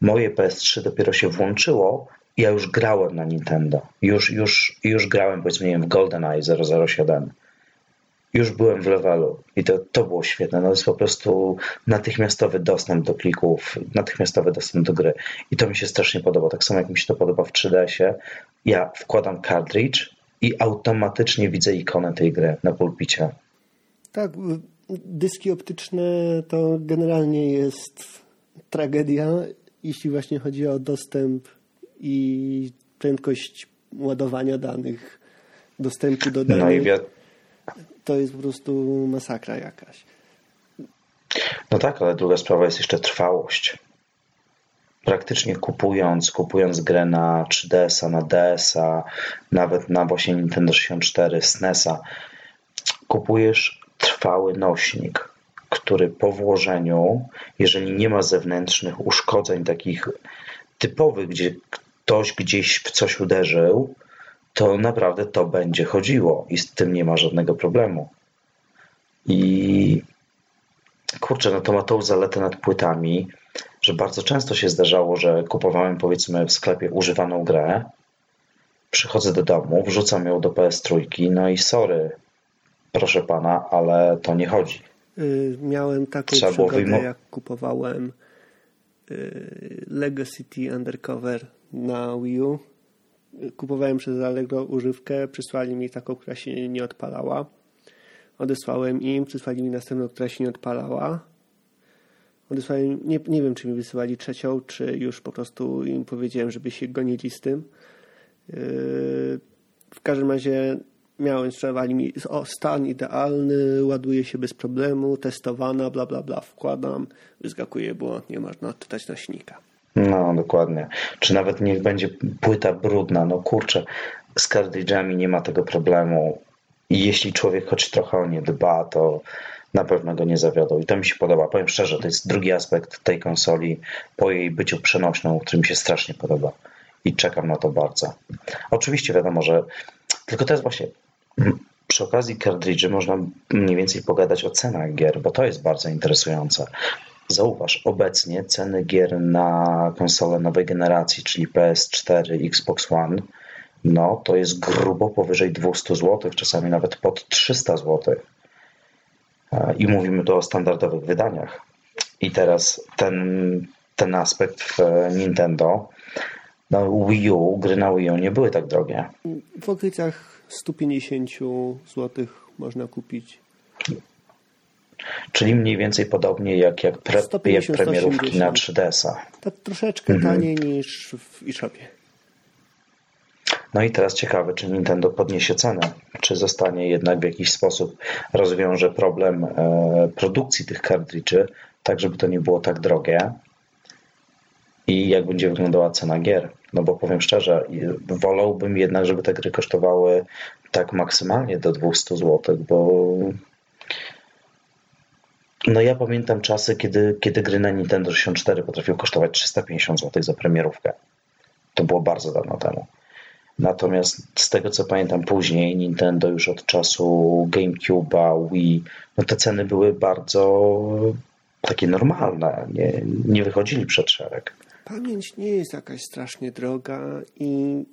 moje PS3 dopiero się włączyło, ja już grałem na Nintendo. Już, już, już grałem, powiedzmy, nie wiem, w GoldenEye 007. Już byłem w levelu i to, to było świetne. No, to jest po prostu natychmiastowy dostęp do plików, natychmiastowy dostęp do gry. I to mi się strasznie podoba. Tak samo jak mi się to podoba w 3DS-ie. Ja wkładam cartridge i automatycznie widzę ikonę tej gry na pulpicie. Tak, dyski optyczne to generalnie jest tragedia, jeśli właśnie chodzi o dostęp i prędkość ładowania danych, dostępu do danych. No to jest po prostu masakra jakaś. No tak, ale druga sprawa jest jeszcze trwałość. Praktycznie kupując, kupując grę na 3DS-a, na DS-a, nawet na właśnie Nintendo 64, SNES-a, kupujesz trwały nośnik, który po włożeniu, jeżeli nie ma zewnętrznych uszkodzeń takich typowych, gdzie ktoś gdzieś w coś uderzył, to naprawdę to będzie chodziło i z tym nie ma żadnego problemu. I kurczę, no to ma tą zaletę nad płytami, że bardzo często się zdarzało, że kupowałem powiedzmy w sklepie używaną grę, przychodzę do domu, wrzucam ją do PS3, no i sorry, proszę pana, ale to nie chodzi. Yy, miałem taką Trzeba przygodę, jak kupowałem yy, Lego City Undercover na Wii U. Kupowałem przez Allegro używkę, przysłali mi taką, która się nie odpalała. Odesłałem im, przysłali mi następną, która się nie odpalała. Odesłałem, nie, nie wiem, czy mi wysyłali trzecią, czy już po prostu im powiedziałem, żeby się gonili z tym. Yy, w każdym razie miałem, sprzedawali mi o, stan idealny, ładuje się bez problemu, testowana, bla, bla, bla, wkładam, wyskakuje błąd, nie można odczytać nośnika. No, dokładnie. Czy nawet niech będzie płyta brudna, no kurczę, z cartridge'ami nie ma tego problemu. Jeśli człowiek choć trochę o nie dba, to na pewno go nie zawiodą. I to mi się podoba. Powiem szczerze, to jest drugi aspekt tej konsoli po jej byciu przenośną, który mi się strasznie podoba. I czekam na to bardzo. Oczywiście wiadomo, że tylko jest właśnie przy okazji cartridge można mniej więcej pogadać o cenach gier, bo to jest bardzo interesujące. Zauważ, obecnie ceny gier na konsole nowej generacji, czyli PS4, Xbox One, no to jest grubo powyżej 200 zł, czasami nawet pod 300 zł. E, I mówimy tu o standardowych wydaniach. I teraz ten, ten aspekt w Nintendo, no Wii U, gry na Wii U nie były tak drogie. W okolicach 150 zł można kupić. Czyli mniej więcej podobnie jak, jak, pre, jak premierówki na 3DS-a. Tak troszeczkę mhm. taniej niż w eShopie. No i teraz ciekawe, czy Nintendo podniesie cenę, czy zostanie jednak w jakiś sposób rozwiąże problem e, produkcji tych kartridży, tak żeby to nie było tak drogie i jak będzie wyglądała cena gier. No bo powiem szczerze, wolałbym jednak, żeby te gry kosztowały tak maksymalnie do 200 zł, bo no ja pamiętam czasy, kiedy, kiedy gry na Nintendo 64 potrafiły kosztować 350 zł za premierówkę. To było bardzo dawno temu. Natomiast z tego co pamiętam później, Nintendo już od czasu GameCube'a, Wii, no te ceny były bardzo takie normalne, nie, nie wychodzili przed szereg. Pamięć nie jest jakaś strasznie droga i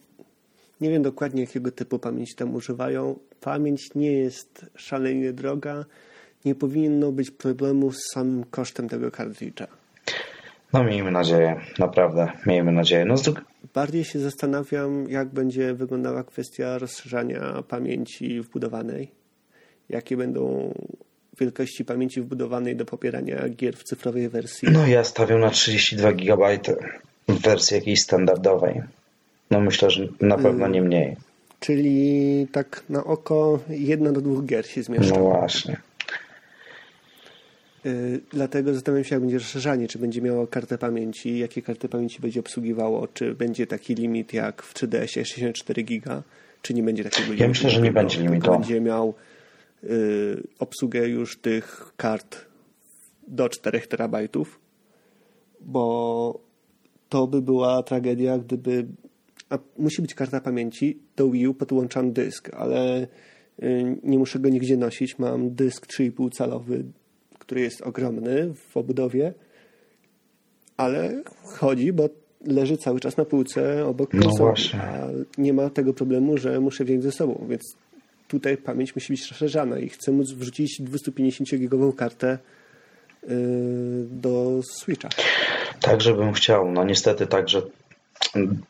nie wiem dokładnie jakiego typu pamięci tam używają. Pamięć nie jest szalenie droga. Nie powinno być problemu z samym kosztem tego kartridża. No miejmy nadzieję, naprawdę, miejmy nadzieję. No, z... Bardziej się zastanawiam, jak będzie wyglądała kwestia rozszerzania pamięci wbudowanej. Jakie będą wielkości pamięci wbudowanej do popierania gier w cyfrowej wersji? No ja stawiam na 32 GB w wersji jakiejś standardowej. No myślę, że na pewno nie mniej. Czyli tak na oko jedna do dwóch gier się zmieszczą. No właśnie. Yy, dlatego zastanawiam się, jak będzie rozszerzanie, czy będzie miało kartę pamięci, jakie karty pamięci będzie obsługiwało, czy będzie taki limit jak w 3DS 64 giga, czy nie będzie takiego limitu. Ja myślę, że nie będzie limitu. Będzie miał yy, obsługę już tych kart do 4 terabajtów, bo to by była tragedia, gdyby a musi być karta pamięci, do Wii U podłączam dysk, ale yy, nie muszę go nigdzie nosić. Mam dysk 3,5 calowy który jest ogromny w obudowie, ale chodzi, bo leży cały czas na półce obok no konsoli. No a nie ma tego problemu, że muszę wziąć ze sobą, więc tutaj pamięć musi być rozszerzana i chcę móc wrzucić 250-gigową kartę yy, do Switcha. Tak, żebym chciał. No niestety tak, że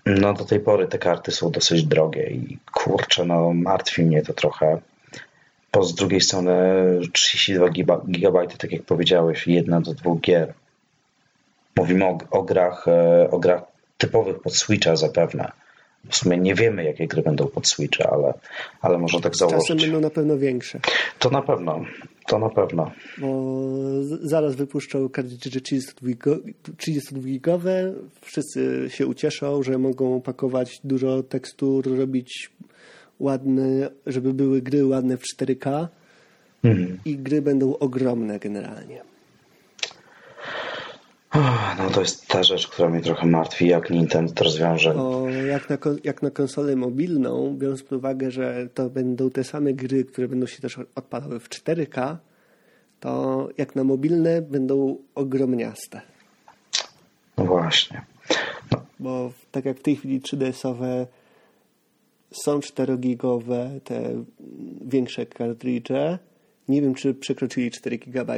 no do tej pory te karty są dosyć drogie i kurczę, no martwi mnie to trochę. Po z drugiej strony 32 GB, tak jak powiedziałeś, jedna do dwóch gier. Mówimy o, o, grach, e, o grach typowych pod Switcha zapewne. W sumie nie wiemy, jakie gry będą pod Switcha, ale, ale można tak założyć. Czasem będą na pewno większe. To na pewno, to na pewno. Bo zaraz wypuszczą kartridże 32-gigowe. Wszyscy się ucieszą, że mogą pakować dużo tekstur, robić ładne, żeby były gry ładne w 4K mhm. i gry będą ogromne generalnie. No to jest ta rzecz, która mnie trochę martwi, jak Nintendo to rozwiąże. O, jak, na, jak na konsolę mobilną, biorąc pod uwagę, że to będą te same gry, które będą się też odpalały w 4K, to jak na mobilne będą ogromniaste. No właśnie. No. Bo tak jak w tej chwili 3DS-owe są 4-gigowe te większe kartridże. Nie wiem, czy przekroczyli 4 GB.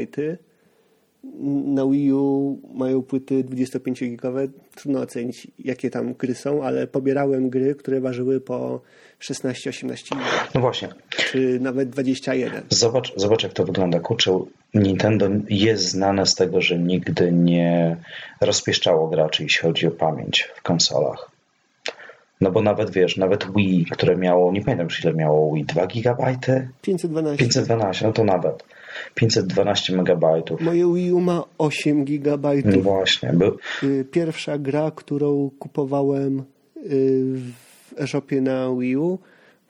Na Wii U mają płyty 25-gigowe. Trudno ocenić, jakie tam gry są, ale pobierałem gry, które ważyły po 16-18 GB. No właśnie. Czy nawet 21. Zobacz, zobacz jak to wygląda. Kurczę, Nintendo jest znane z tego, że nigdy nie rozpieszczało graczy, jeśli chodzi o pamięć w konsolach. No bo nawet wiesz, nawet Wii, które miało, nie pamiętam ile miało Wii, 2 GB? 512. 512, no to nawet. 512 megabajtów. Moje Wii U ma 8 gigabajtów. No właśnie. Był... Y, pierwsza gra, którą kupowałem y, w e-shopie na Wii U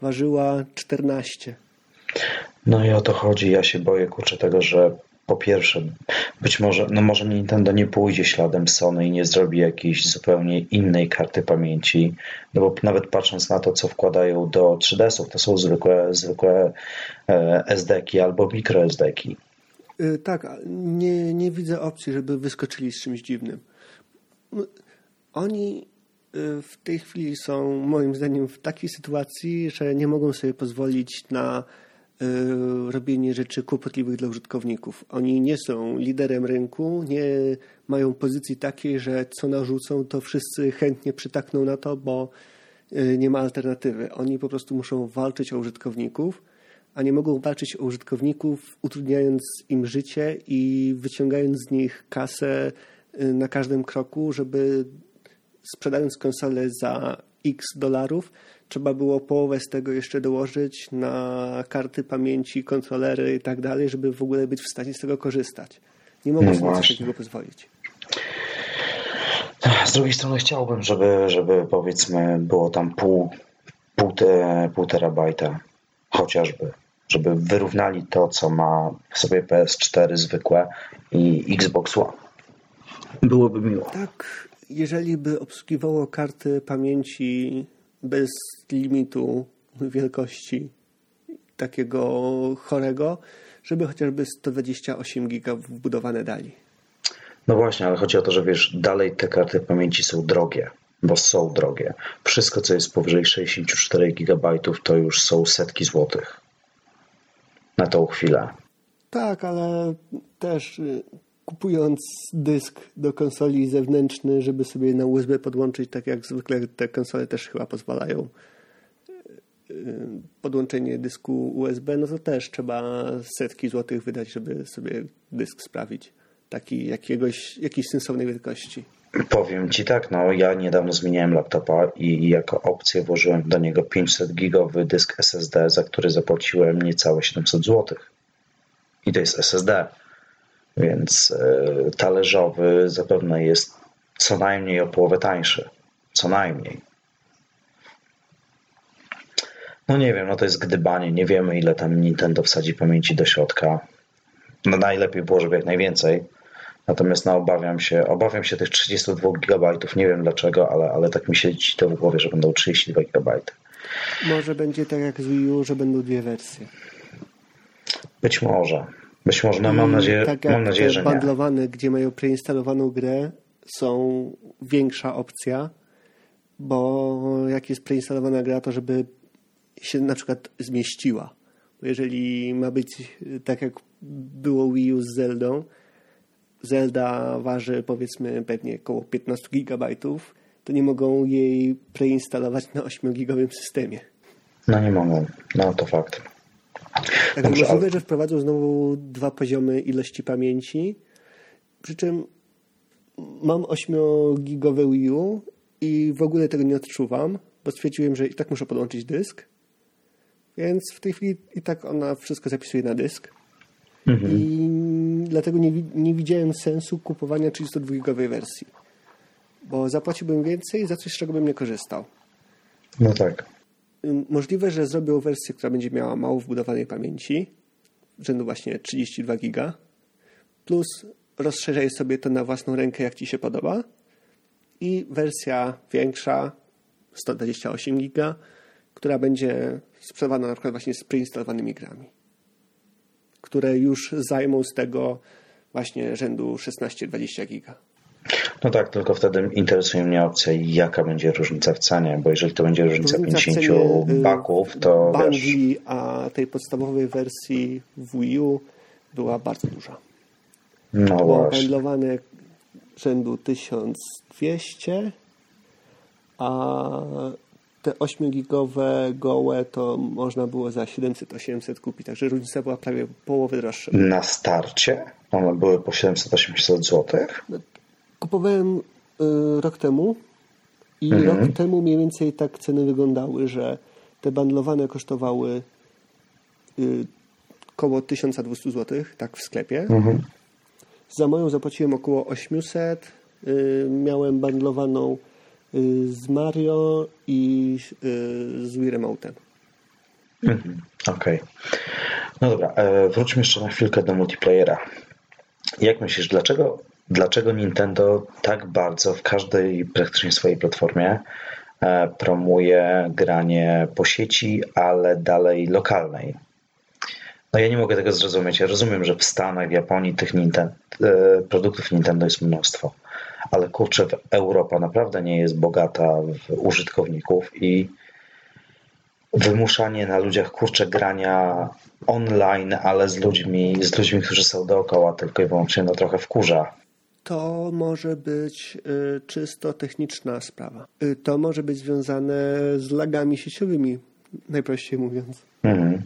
ważyła 14. No i o to chodzi. Ja się boję, kurczę, tego, że po pierwsze, być może, no może Nintendo nie pójdzie śladem Sony i nie zrobi jakiejś zupełnie innej karty pamięci, no bo nawet patrząc na to, co wkładają do 3DS-ów, to są zwykłe, zwykłe e, SD-ki albo micro SD-ki. Yy, tak, nie, nie widzę opcji, żeby wyskoczyli z czymś dziwnym. Oni y, w tej chwili są moim zdaniem w takiej sytuacji, że nie mogą sobie pozwolić na robienie rzeczy kłopotliwych dla użytkowników. Oni nie są liderem rynku, nie mają pozycji takiej, że co narzucą, to wszyscy chętnie przytakną na to, bo y, nie ma alternatywy. Oni po prostu muszą walczyć o użytkowników, a nie mogą walczyć o użytkowników, utrudniając im życie i wyciągając z nich kasę y, na każdym kroku, żeby sprzedając konsolę za x dolarów, trzeba było połowę z tego jeszcze dołożyć na karty pamięci, kontrolery i tak dalej, żeby w ogóle być w stanie z tego korzystać. Nie mogą no sobie coś takiego pozwolić. Z drugiej strony chciałbym, żeby, żeby powiedzmy było tam pół, pół, te, pół terabajta chociażby, żeby wyrównali to, co ma w sobie PS4 zwykłe i Xbox One. Byłoby miło. Tak, jeżeli by obsługiwało karty pamięci bez limitu wielkości takiego chorego, żeby chociażby 128 giga wbudowane dali. No właśnie, ale chodzi o to, że wiesz, dalej te karty pamięci są drogie, bo są drogie. Wszystko, co jest powyżej 64 GB, to już są setki złotych na tą chwilę. Tak, ale też y, kupując dysk do konsoli zewnętrzny, żeby sobie na USB podłączyć, tak jak zwykle te konsole też chyba pozwalają y, podłączenie dysku USB, no to też trzeba setki złotych wydać, żeby sobie dysk sprawić taki jakiegoś, jakiejś sensownej wielkości. Powiem Ci tak, no ja niedawno zmieniałem laptopa i jako opcję włożyłem do niego 500 gigowy dysk SSD, za który zapłaciłem niecałe 700 zł. I to jest SSD, więc e, talerzowy zapewne jest co najmniej o połowę tańszy. Co najmniej. No nie wiem, no to jest gdybanie. Nie wiemy, ile tam Nintendo wsadzi pamięci do środka. No najlepiej było, żeby jak najwięcej Natomiast no, obawiam się, obawiam się tych 32 GB. Nie wiem dlaczego, ale, ale tak mi siedzi to w głowie, że będą 32 GB. Może będzie tak jak z Wii U, że będą dwie wersje. Być może. Być może, no mam nadzieję, tak mam nadzieję że bandlowane, gdzie mają preinstalowaną grę, są większa opcja, bo jak jest preinstalowana gra, to żeby się na przykład zmieściła. Bo jeżeli ma być tak jak było Wii U z Zeldą, Zelda waży powiedzmy pewnie około 15 gigabajtów, to nie mogą jej preinstalować na 8-gigowym systemie. No nie mogą, no to fakt. Tak, Dobrze, możliwe, że wprowadzą znowu dwa poziomy ilości pamięci, przy czym mam 8-gigowe Wii U i w ogóle tego nie odczuwam, bo stwierdziłem, że i tak muszę podłączyć dysk, więc w tej chwili i tak ona wszystko zapisuje na dysk. Mhm. I dlatego nie, nie widziałem sensu kupowania 32-gigowej wersji. Bo zapłaciłbym więcej za coś, z czego bym nie korzystał. No tak. Możliwe, że zrobią wersję, która będzie miała mało wbudowanej pamięci, rzędu właśnie 32 giga, plus rozszerzaj sobie to na własną rękę, jak ci się podoba. I wersja większa, 128 giga, która będzie sprzedawana na przykład właśnie z preinstalowanymi grami które już zajmą z tego właśnie rzędu 16-20 giga. No tak, tylko wtedy interesuje mnie opcja, jaka będzie różnica w cenie, bo jeżeli to będzie różnica, różnica 50 y, baków, to bundli, wiesz... a tej podstawowej wersji Wii U była bardzo duża. No Było właśnie. handlowane rzędu 1200, a te 8-gigowe gołe to można było za 700-800 kupić, także różnica była prawie połowy droższa. Na starcie? One były po 700-800 zł? Kupowałem y, rok temu i mhm. rok temu mniej więcej tak ceny wyglądały, że te bandlowane kosztowały y, około 1200 zł, tak w sklepie. Mhm. Za moją zapłaciłem około 800. Y, miałem bandlowaną Y, z Mario i y, z Wii Remote'em. Mhm, Okej. Okay. No dobra, e, wróćmy jeszcze na chwilkę do multiplayera. Jak myślisz, dlaczego, dlaczego Nintendo tak bardzo w każdej praktycznie swojej platformie e, promuje granie po sieci, ale dalej lokalnej? No ja nie mogę tego zrozumieć. Ja rozumiem, że w Stanach, w Japonii tych Nintendo, e, produktów Nintendo jest mnóstwo ale kurczę, Europa naprawdę nie jest bogata w użytkowników i wymuszanie na ludziach kurcze grania online, ale z ludźmi, z ludźmi, którzy są dookoła, tylko i wyłącznie no trochę wkurza. To może być y, czysto techniczna sprawa. Y, to może być związane z lagami sieciowymi, najprościej mówiąc. Mhm.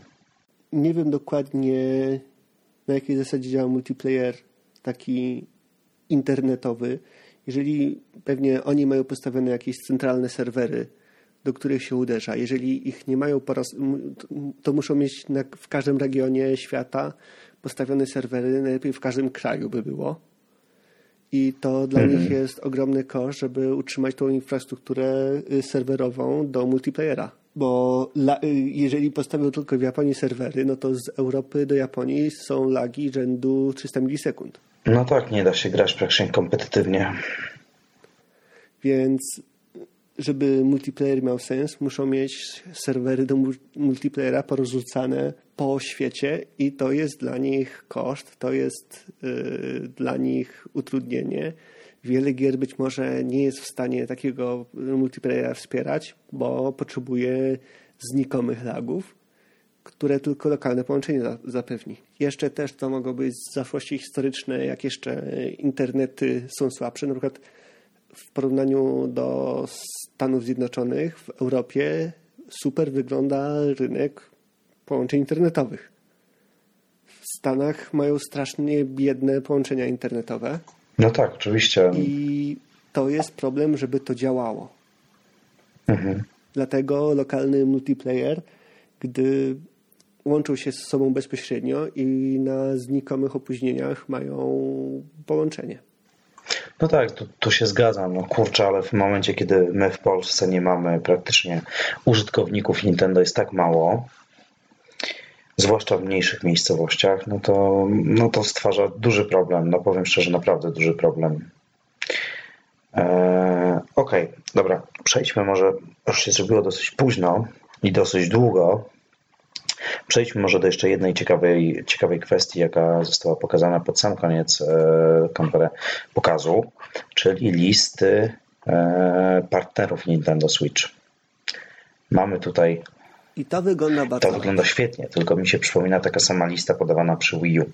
Nie wiem dokładnie, na jakiej zasadzie działa multiplayer taki internetowy. Jeżeli pewnie oni mają postawione jakieś centralne serwery, do których się uderza. Jeżeli ich nie mają, to muszą mieć w każdym regionie świata postawione serwery, najlepiej w każdym kraju by było. I to dla mhm. nich jest ogromny koszt, żeby utrzymać tą infrastrukturę y, serwerową do multiplayera. Bo la, y, jeżeli postawią tylko w Japonii serwery, no to z Europy do Japonii są lagi rzędu 300 milisekund. No tak, nie da się grać praktycznie kompetytywnie. Więc żeby multiplayer miał sens, muszą mieć serwery do multiplayera porozrzucane po świecie i to jest dla nich koszt, to jest y, dla nich utrudnienie. Wiele gier być może nie jest w stanie takiego multiplayera wspierać, bo potrzebuje znikomych lagów, które tylko lokalne połączenie zapewni. Jeszcze też to mogą być zaszłości historyczne, jak jeszcze internety są słabsze. Na przykład w porównaniu do Stanów Zjednoczonych w Europie super wygląda rynek połączeń internetowych. W Stanach mają strasznie biedne połączenia internetowe. No tak, oczywiście. I to jest problem, żeby to działało. Mhm. Dlatego lokalny multiplayer, gdy łączą się z sobą bezpośrednio i na znikomych opóźnieniach mają połączenie. No tak, tu, tu, się zgadzam. No kurczę, ale w momencie, kiedy my w Polsce nie mamy praktycznie użytkowników Nintendo jest tak mało, zwłaszcza w mniejszych miejscowościach, no to, no to stwarza duży problem. No powiem szczerze, naprawdę duży problem. Eee, Okej, okay, dobra, przejdźmy może, już się zrobiło dosyć późno i dosyć długo, Przejdźmy może do jeszcze jednej ciekawej, ciekawej kwestii, jaka została pokazana pod sam koniec e, pokazu, czyli listy e, partnerów Nintendo Switch. Mamy tutaj. I to wygląda bardzo. To wygląda świetnie, tylko mi się przypomina taka sama lista podawana przy Wii U.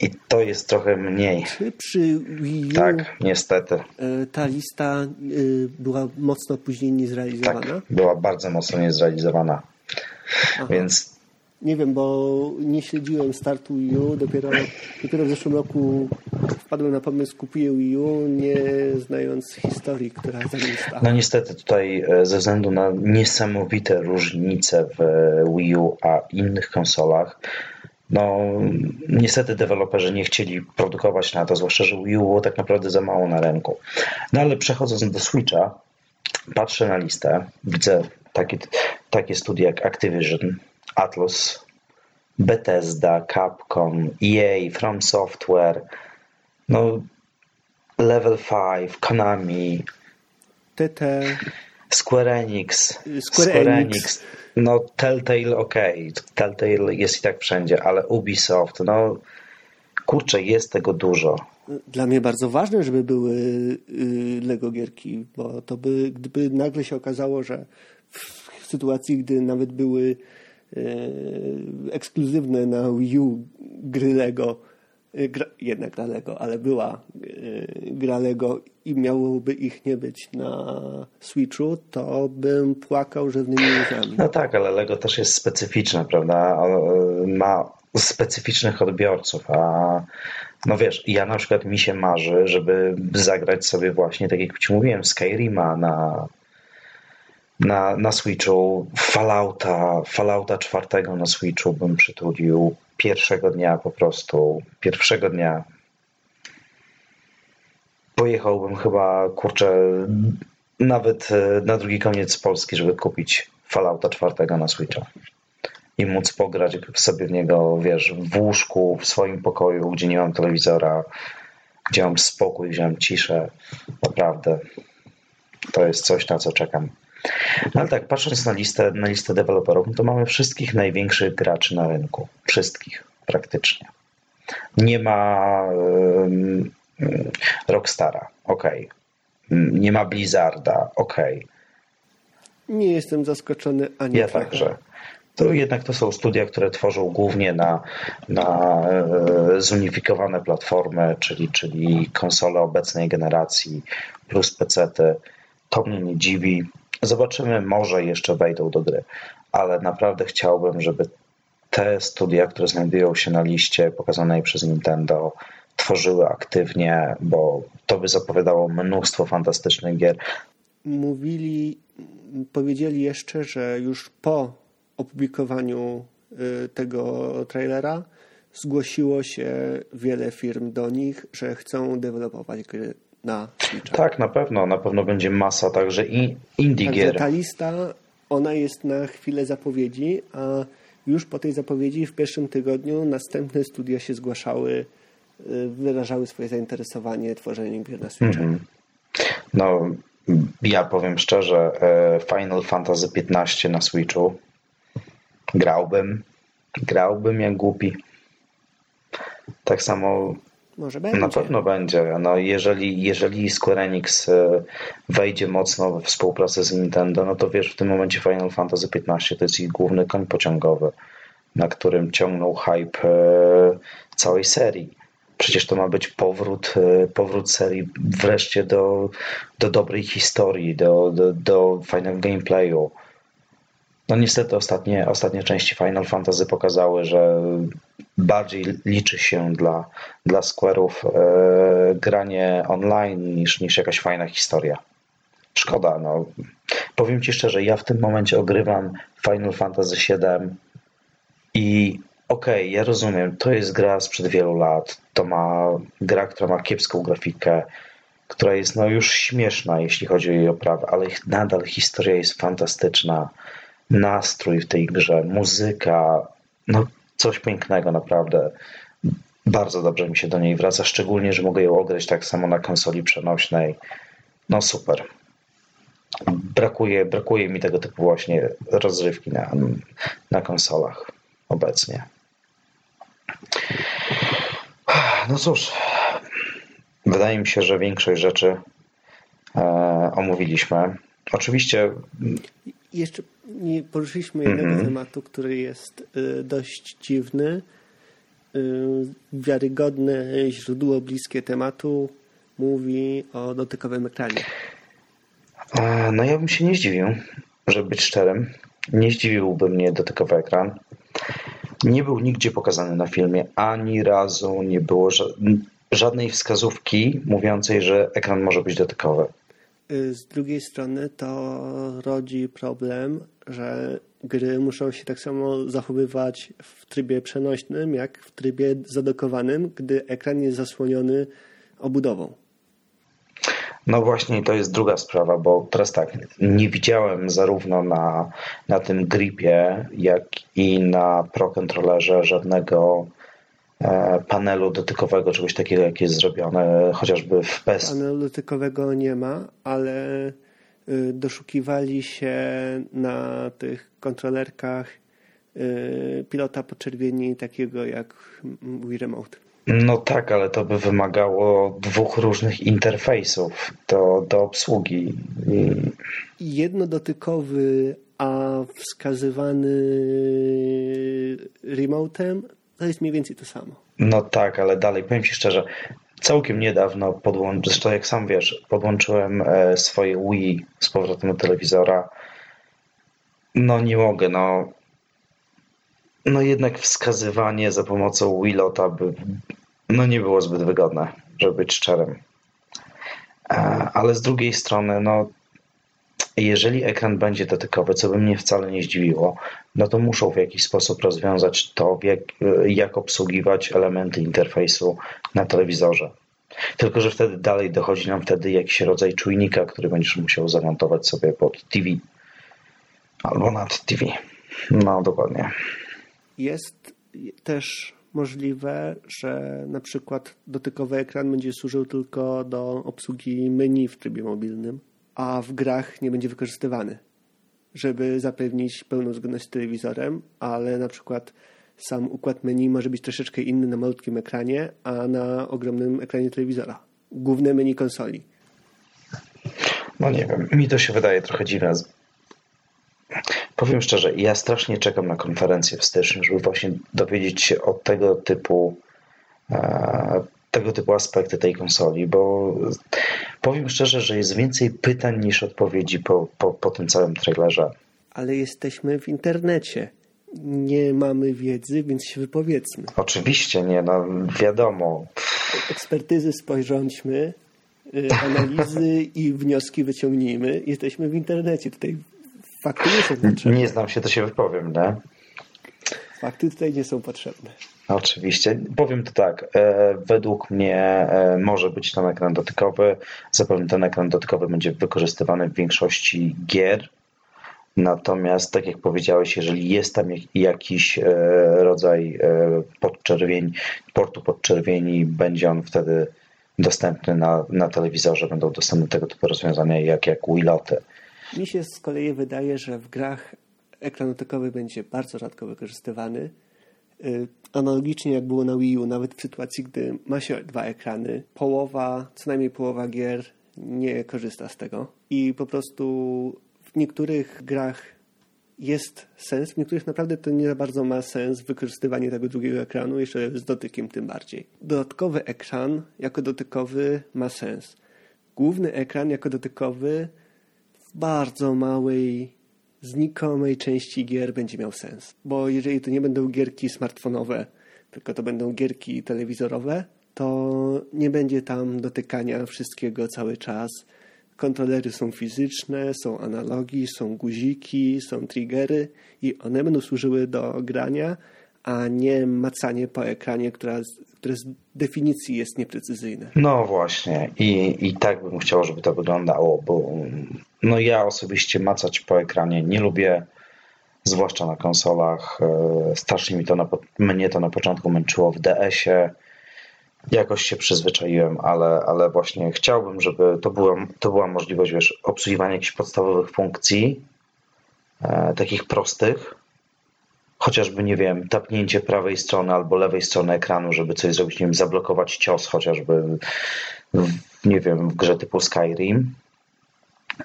I to jest trochę mniej. Czy przy Wii U tak, niestety. E, ta lista była mocno później niezrealizowana? Tak, była bardzo mocno niezrealizowana. Aha. Więc nie wiem, bo nie śledziłem startu Wii U. Dopiero, dopiero w zeszłym roku wpadłem na pomysł, kupiłem Wii U, nie znając historii, która za nim stała. No niestety tutaj e, ze względu na niesamowite różnice w e, Wii U a innych konsolach, no niestety deweloperzy nie chcieli produkować na to, zwłaszcza, że Wii U było tak naprawdę za mało na rynku. No ale przechodząc do Switcha, patrzę na listę, widzę takie, takie studia jak Activision, Atlus, Bethesda, Capcom, EA, From Software, no, Level 5, Konami, TT, Square Enix, Square, Square Enix. Enix. No, Telltale ok, Telltale jest i tak wszędzie, ale Ubisoft, no kurczę, jest tego dużo. Dla mnie bardzo ważne, żeby były y, Lego gierki, bo to by, gdyby nagle się okazało, że w sytuacji, gdy nawet były e, ekskluzywne na Wii U gry Lego, e, gra, jednak gra Lego, ale była e, gra Lego i miałoby ich nie być na Switchu, to bym płakał rzewnymi łzami. No tak, ale Lego też jest specyficzne, prawda? Ma specyficznych odbiorców, a no wiesz, ja na przykład mi się marzy, żeby zagrać sobie właśnie, tak jak ci mówiłem, Skyrima na na, na Switchu Fallouta, Fallouta czwartego na Switchu bym przytulił pierwszego dnia po prostu, pierwszego dnia pojechałbym chyba, kurczę, nawet e, na drugi koniec Polski, żeby kupić Fallouta czwartego na Switcha i móc pograć sobie w niego, wiesz, w łóżku, w swoim pokoju, gdzie nie mam telewizora, gdzie mam spokój, gdzie mam ciszę. Naprawdę. To jest coś, na co czekam. No ale tak, patrząc na listę, na listę deweloperów, no to mamy wszystkich największych graczy na rynku. Wszystkich praktycznie. Nie ma um, Rockstara, ok. Nie ma Blizzarda, ok. Nie jestem zaskoczony ani Ja trochę. także. To jednak to są studia, które tworzą głównie na, na e, zunifikowane platformy, czyli, czyli konsole obecnej generacji plus PC-ty. To mnie nie dziwi. Zobaczymy, może jeszcze wejdą do gry, ale naprawdę chciałbym, żeby te studia, które znajdują się na liście pokazanej przez Nintendo, tworzyły aktywnie, bo to by zapowiadało mnóstwo fantastycznych gier. Mówili, powiedzieli jeszcze, że już po opublikowaniu y, tego trailera zgłosiło się wiele firm do nich, że chcą dewelopować gry na Switcha. Tak, na pewno. Na pewno będzie masa także i indie Także gier. ta lista, ona jest na chwilę zapowiedzi, a już po tej zapowiedzi w pierwszym tygodniu następne studia się zgłaszały, y, wyrażały swoje zainteresowanie tworzeniem gier na Switcha. Mm -hmm. No, ja powiem szczerze, e, Final Fantasy XV na Switchu grałbym. Grałbym jak głupi. Tak samo może będzie. Na pewno będzie. No, jeżeli, jeżeli Square Enix e, wejdzie mocno we współpracę z Nintendo, no to wiesz, w tym momencie Final Fantasy XV to jest ich główny koń pociągowy, na którym ciągnął hype e, całej serii. Przecież to ma być powrót, e, powrót serii wreszcie do, do dobrej historii, do, do, do fajnego gameplayu. No niestety ostatnie, ostatnie części Final Fantasy pokazały, że bardziej liczy się dla, dla Square'ów e, granie online niż, niż jakaś fajna historia. Szkoda, no. Powiem Ci szczerze, ja w tym momencie ogrywam Final Fantasy VII i okej, okay, ja rozumiem, to jest gra sprzed wielu lat, to ma gra, która ma kiepską grafikę, która jest no już śmieszna, jeśli chodzi o jej oprawę, ale nadal historia jest fantastyczna nastrój w tej grze, muzyka, no coś pięknego naprawdę. Bardzo dobrze mi się do niej wraca, szczególnie, że mogę ją ograć tak samo na konsoli przenośnej. No super. Brakuje, brakuje mi tego typu właśnie rozrywki na, na konsolach obecnie. No cóż, wydaje mi się, że większość rzeczy e, omówiliśmy. Oczywiście. Jeszcze nie poruszyliśmy jednego mm -hmm. tematu, który jest y, dość dziwny. Y, wiarygodne źródło bliskie tematu mówi o dotykowym ekranie. No ja bym się nie zdziwił, żeby być szczerym. Nie zdziwiłby mnie dotykowy ekran. Nie był nigdzie pokazany na filmie. Ani razu nie było żadnej wskazówki mówiącej, że ekran może być dotykowy. Y, z drugiej strony to rodzi problem, że gry muszą się tak samo zachowywać w trybie przenośnym, jak w trybie zadokowanym, gdy ekran jest zasłoniony obudową. No właśnie, to jest druga sprawa, bo teraz tak, nie widziałem zarówno na, na tym gripie, jak i na Pro Controllerze żadnego panelu dotykowego, czegoś takiego, jak jest zrobione chociażby w PES. Panelu dotykowego nie ma, ale y, doszukiwali się na tych kontrolerkach y, pilota poczerwieni takiego jak Wii Remote. No tak, ale to by wymagało dwóch różnych interfejsów do, do obsługi. I... Jednodotykowy, a wskazywany remotem to jest mniej więcej to samo. No tak, ale dalej, powiem Ci szczerze, całkiem niedawno podłączyłem, zresztą jak sam wiesz, podłączyłem e, swoje Wii z powrotem do telewizora. No nie mogę, no. No jednak wskazywanie za pomocą Lota by no nie było zbyt wygodne, żeby być szczerym. E, ale z drugiej strony, no jeżeli ekran będzie dotykowy, co by mnie wcale nie zdziwiło, no to muszą w jakiś sposób rozwiązać to, jak, jak obsługiwać elementy interfejsu na telewizorze. Tylko, że wtedy dalej dochodzi nam wtedy jakiś rodzaj czujnika, który będziesz musiał zamontować sobie pod TV albo nad TV. No, dokładnie. Jest też możliwe, że na przykład dotykowy ekran będzie służył tylko do obsługi menu w trybie mobilnym a w grach nie będzie wykorzystywany, żeby zapewnić pełną zgodność z telewizorem, ale na przykład sam układ menu może być troszeczkę inny na malutkim ekranie, a na ogromnym ekranie telewizora. Główne menu konsoli. No nie wiem, mi to się wydaje trochę dziwne. Powiem szczerze, ja strasznie czekam na konferencję w styczniu, żeby właśnie dowiedzieć się o tego typu e, tego typu aspekty tej konsoli, bo powiem szczerze, że jest więcej pytań niż odpowiedzi po, po, po tym całym trailerze. Ale jesteśmy w internecie. Nie mamy wiedzy, więc się wypowiedzmy. Oczywiście, nie, no wiadomo. Ekspertyzy spojrząćmy, y, analizy i wnioski wyciągnijmy. Jesteśmy w internecie. Tutaj fakty nie są potrzebne. Nie znam się, to się wypowiem, nie? Fakty tutaj nie są potrzebne. Oczywiście. Powiem to tak. E, według mnie e, może być ten ekran dotykowy. Zapewne ten ekran dotykowy będzie wykorzystywany w większości gier. Natomiast, tak jak powiedziałeś, jeżeli jest tam jakiś e, rodzaj podczerwień, portu podczerwieni, będzie on wtedy dostępny na, na telewizorze. Będą dostępne tego typu rozwiązania jak, jak Wiloty. Mi się z kolei wydaje, że w grach ekran dotykowy będzie bardzo rzadko wykorzystywany analogicznie jak było na Wii U, nawet w sytuacji, gdy ma się dwa ekrany, połowa, co najmniej połowa gier nie korzysta z tego. I po prostu w niektórych grach jest sens, w niektórych naprawdę to nie za bardzo ma sens wykorzystywanie tego drugiego ekranu, jeszcze z dotykiem tym bardziej. Dodatkowy ekran jako dotykowy ma sens. Główny ekran jako dotykowy w bardzo małej znikomej części gier będzie miał sens. Bo jeżeli to nie będą gierki smartfonowe, tylko to będą gierki telewizorowe, to nie będzie tam dotykania wszystkiego cały czas. Kontrolery są fizyczne, są analogi, są guziki, są triggery i one będą służyły do grania, a nie macanie po ekranie, która, które z definicji jest nieprecyzyjne. No właśnie i, i tak bym chciał, żeby to wyglądało, bo no ja osobiście macać po ekranie nie lubię, zwłaszcza na konsolach. E, strasznie mi to na, mnie to na początku męczyło w DS-ie. Jakoś się przyzwyczaiłem, ale, ale właśnie chciałbym, żeby to była, to była możliwość wiesz, obsługiwania jakichś podstawowych funkcji, e, takich prostych, chociażby, nie wiem, tapnięcie prawej strony albo lewej strony ekranu, żeby coś zrobić, nie wiem, zablokować cios chociażby, w, nie wiem, w grze typu Skyrim.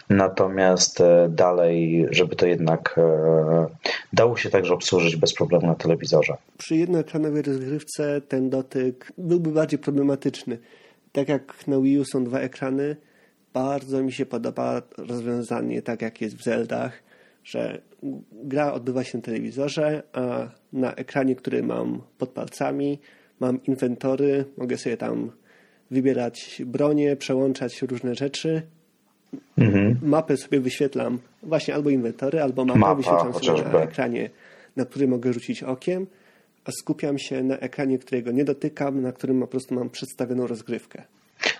Natomiast e, dalej, żeby to jednak e, dało się także obsłużyć bez problemu na telewizorze. Przy jednoekranowej rozgrywce ten dotyk byłby bardziej problematyczny. Tak jak na Wii U są dwa ekrany, bardzo mi się podoba rozwiązanie tak jak jest w Zeldach, że gra odbywa się na telewizorze, a na ekranie, który mam pod palcami, mam inwentory, mogę sobie tam wybierać bronie, przełączać różne rzeczy. Mhm. Mapę sobie wyświetlam właśnie albo inwentory, albo mapę Mapa, wyświetlam sobie na ekranie, na który mogę rzucić okiem, a skupiam się na ekranie, którego nie dotykam, na którym po prostu mam przedstawioną rozgrywkę.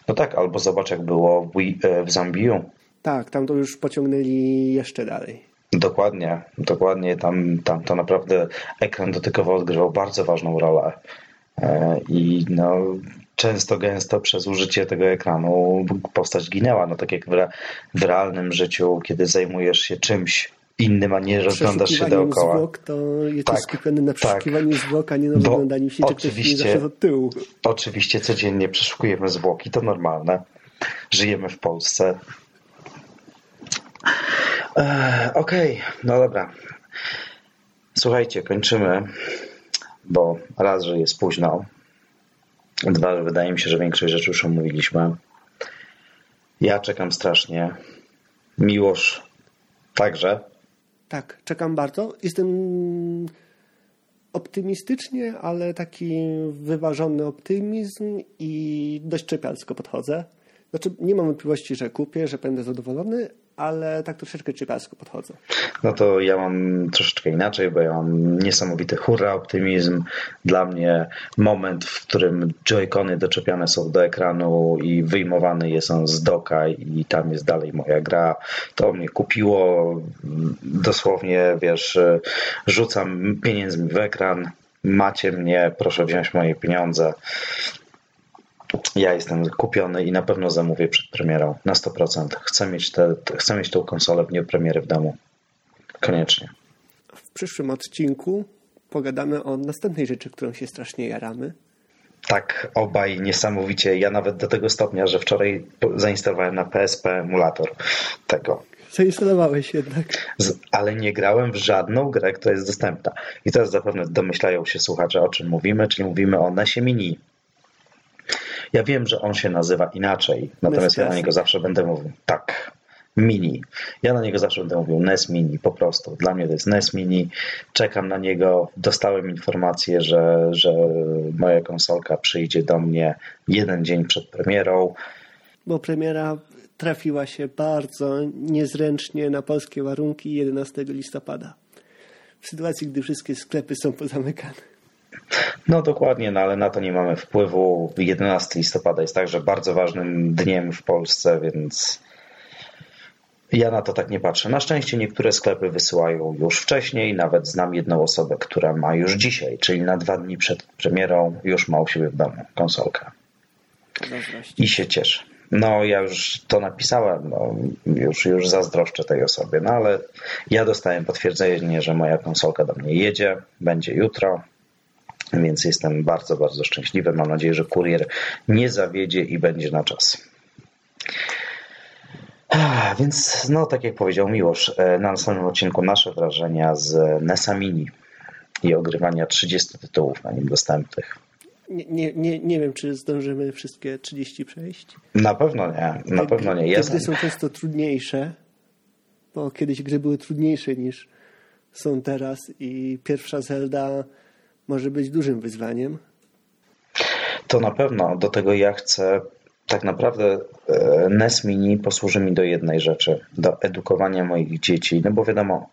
No tak, albo zobacz jak było w, e, w Zambiu. Tak, tam to już pociągnęli jeszcze dalej. Dokładnie, dokładnie. Tam, tam to naprawdę ekran dotykowy odgrywał bardzo ważną rolę. E, I no, często, gęsto przez użycie tego ekranu postać ginęła. No tak jak w, w realnym życiu, kiedy zajmujesz się czymś innym, a nie rozglądasz się dookoła. Zwłok, to jesteś tak, skupiony na tak. przeszukiwaniu tak. zwłok, a nie na rozglądaniu się, czy oczywiście, ktoś nie od tyłu. Oczywiście codziennie przeszukujemy zwłoki, to normalne. Żyjemy w Polsce. Okej, okay, no dobra. Słuchajcie, kończymy, bo raz, że jest późno, dwa, że wydaje mi się, że większość rzeczy już omówiliśmy. Ja czekam strasznie. Miłosz także. Tak, czekam bardzo. Jestem optymistycznie, ale taki wyważony optymizm i dość czepialsko podchodzę. Znaczy, nie mam wątpliwości, że kupię, że będę zadowolony, ale tak troszeczkę czykalsko podchodzę. No to ja mam troszeczkę inaczej, bo ja mam niesamowity hurra optymizm. Dla mnie moment, w którym joycony doczepiane są do ekranu i wyjmowany jest on z doka i tam jest dalej moja gra, to mnie kupiło. Dosłownie, wiesz, rzucam pieniędzmi w ekran, macie mnie, proszę wziąć moje pieniądze ja jestem kupiony i na pewno zamówię przed premierą na 100%. Chcę mieć, te, chcę mieć tą konsolę w dniu premiery w domu. Koniecznie. W przyszłym odcinku pogadamy o następnej rzeczy, którą się strasznie jaramy. Tak, obaj niesamowicie. Ja nawet do tego stopnia, że wczoraj zainstalowałem na PSP emulator tego. Zainstalowałeś jednak. Z, ale nie grałem w żadną grę, która jest dostępna. I teraz zapewne domyślają się słuchacze, o czym mówimy, czyli mówimy o NESie Mini. Ja wiem, że on się nazywa inaczej, natomiast ja na niego zawsze będę mówił tak. Mini. Ja na niego zawsze będę mówił NES Mini, po prostu. Dla mnie to jest NES Mini. Czekam na niego. Dostałem informację, że, że moja konsolka przyjdzie do mnie jeden dzień przed premierą. Bo premiera trafiła się bardzo niezręcznie na polskie warunki 11 listopada. W sytuacji, gdy wszystkie sklepy są pozamykane. No dokładnie, no ale na to nie mamy wpływu. 11 listopada jest także bardzo ważnym dniem w Polsce, więc ja na to tak nie patrzę. Na szczęście niektóre sklepy wysyłają już wcześniej. Nawet znam jedną osobę, która ma już dzisiaj, czyli na dwa dni przed premierą, już ma u siebie w domu konsolkę. I się cieszę. No, ja już to napisałem, no, już, już zazdroszczę tej osobie, no ale ja dostałem potwierdzenie, że moja konsolka do mnie jedzie, będzie jutro, więc jestem bardzo, bardzo szczęśliwy. Mam nadzieję, że kurier nie zawiedzie i będzie na czas. Więc, no, tak jak powiedział Miłosz, e, na następnym odcinku nasze wrażenia z NESA Mini i ogrywania 30 tytułów na nim dostępnych. Nie, nie, nie, nie wiem, czy zdążymy wszystkie 30 przejść. Na pewno nie, na te, pewno nie. Te gry są często trudniejsze, bo kiedyś gry były trudniejsze niż są teraz i pierwsza Zelda może być dużym wyzwaniem. To na pewno. Do tego ja chcę tak naprawdę e, NES Mini posłuży mi do jednej rzeczy, do edukowania moich dzieci, no bo wiadomo,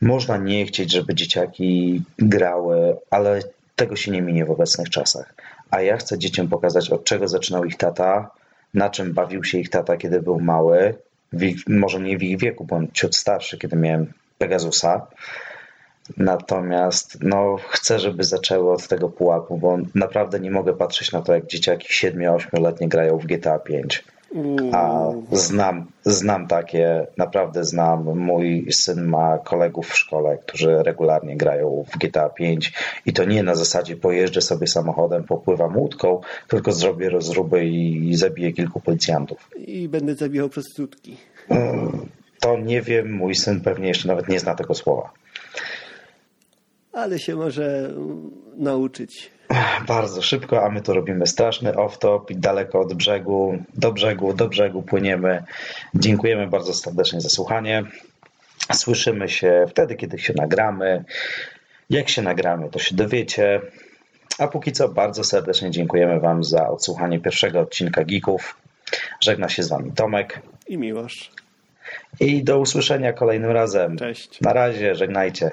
można nie chcieć, żeby dzieciaki grały, ale tego się nie minie w obecnych czasach. A ja chcę dzieciom pokazać, od czego zaczynał ich tata, na czym bawił się ich tata, kiedy był mały, ich, może nie w ich wieku, byłem ciut starszy, kiedy miałem Pegasusa, Natomiast no, chcę, żeby zaczęły od tego pułapu, bo naprawdę nie mogę patrzeć na to, jak dzieciaki 7-8-letnie grają w GTA 5. A znam, znam takie, naprawdę znam. Mój syn ma kolegów w szkole, którzy regularnie grają w GTA 5 i to nie na zasadzie pojeżdżę sobie samochodem, popływam łódką, tylko zrobię rozruby i zabiję kilku policjantów. I będę zabijał prostytutki. To nie wiem, mój syn pewnie jeszcze nawet nie zna tego słowa ale się może nauczyć. Bardzo szybko, a my to robimy straszny off-top i daleko od brzegu, do brzegu, do brzegu płyniemy. Dziękujemy bardzo serdecznie za słuchanie. Słyszymy się wtedy, kiedy się nagramy. Jak się nagramy, to się dowiecie. A póki co bardzo serdecznie dziękujemy Wam za odsłuchanie pierwszego odcinka Geeków. Żegna się z Wami Tomek i Miłosz. I do usłyszenia kolejnym razem. Cześć. Na razie, żegnajcie.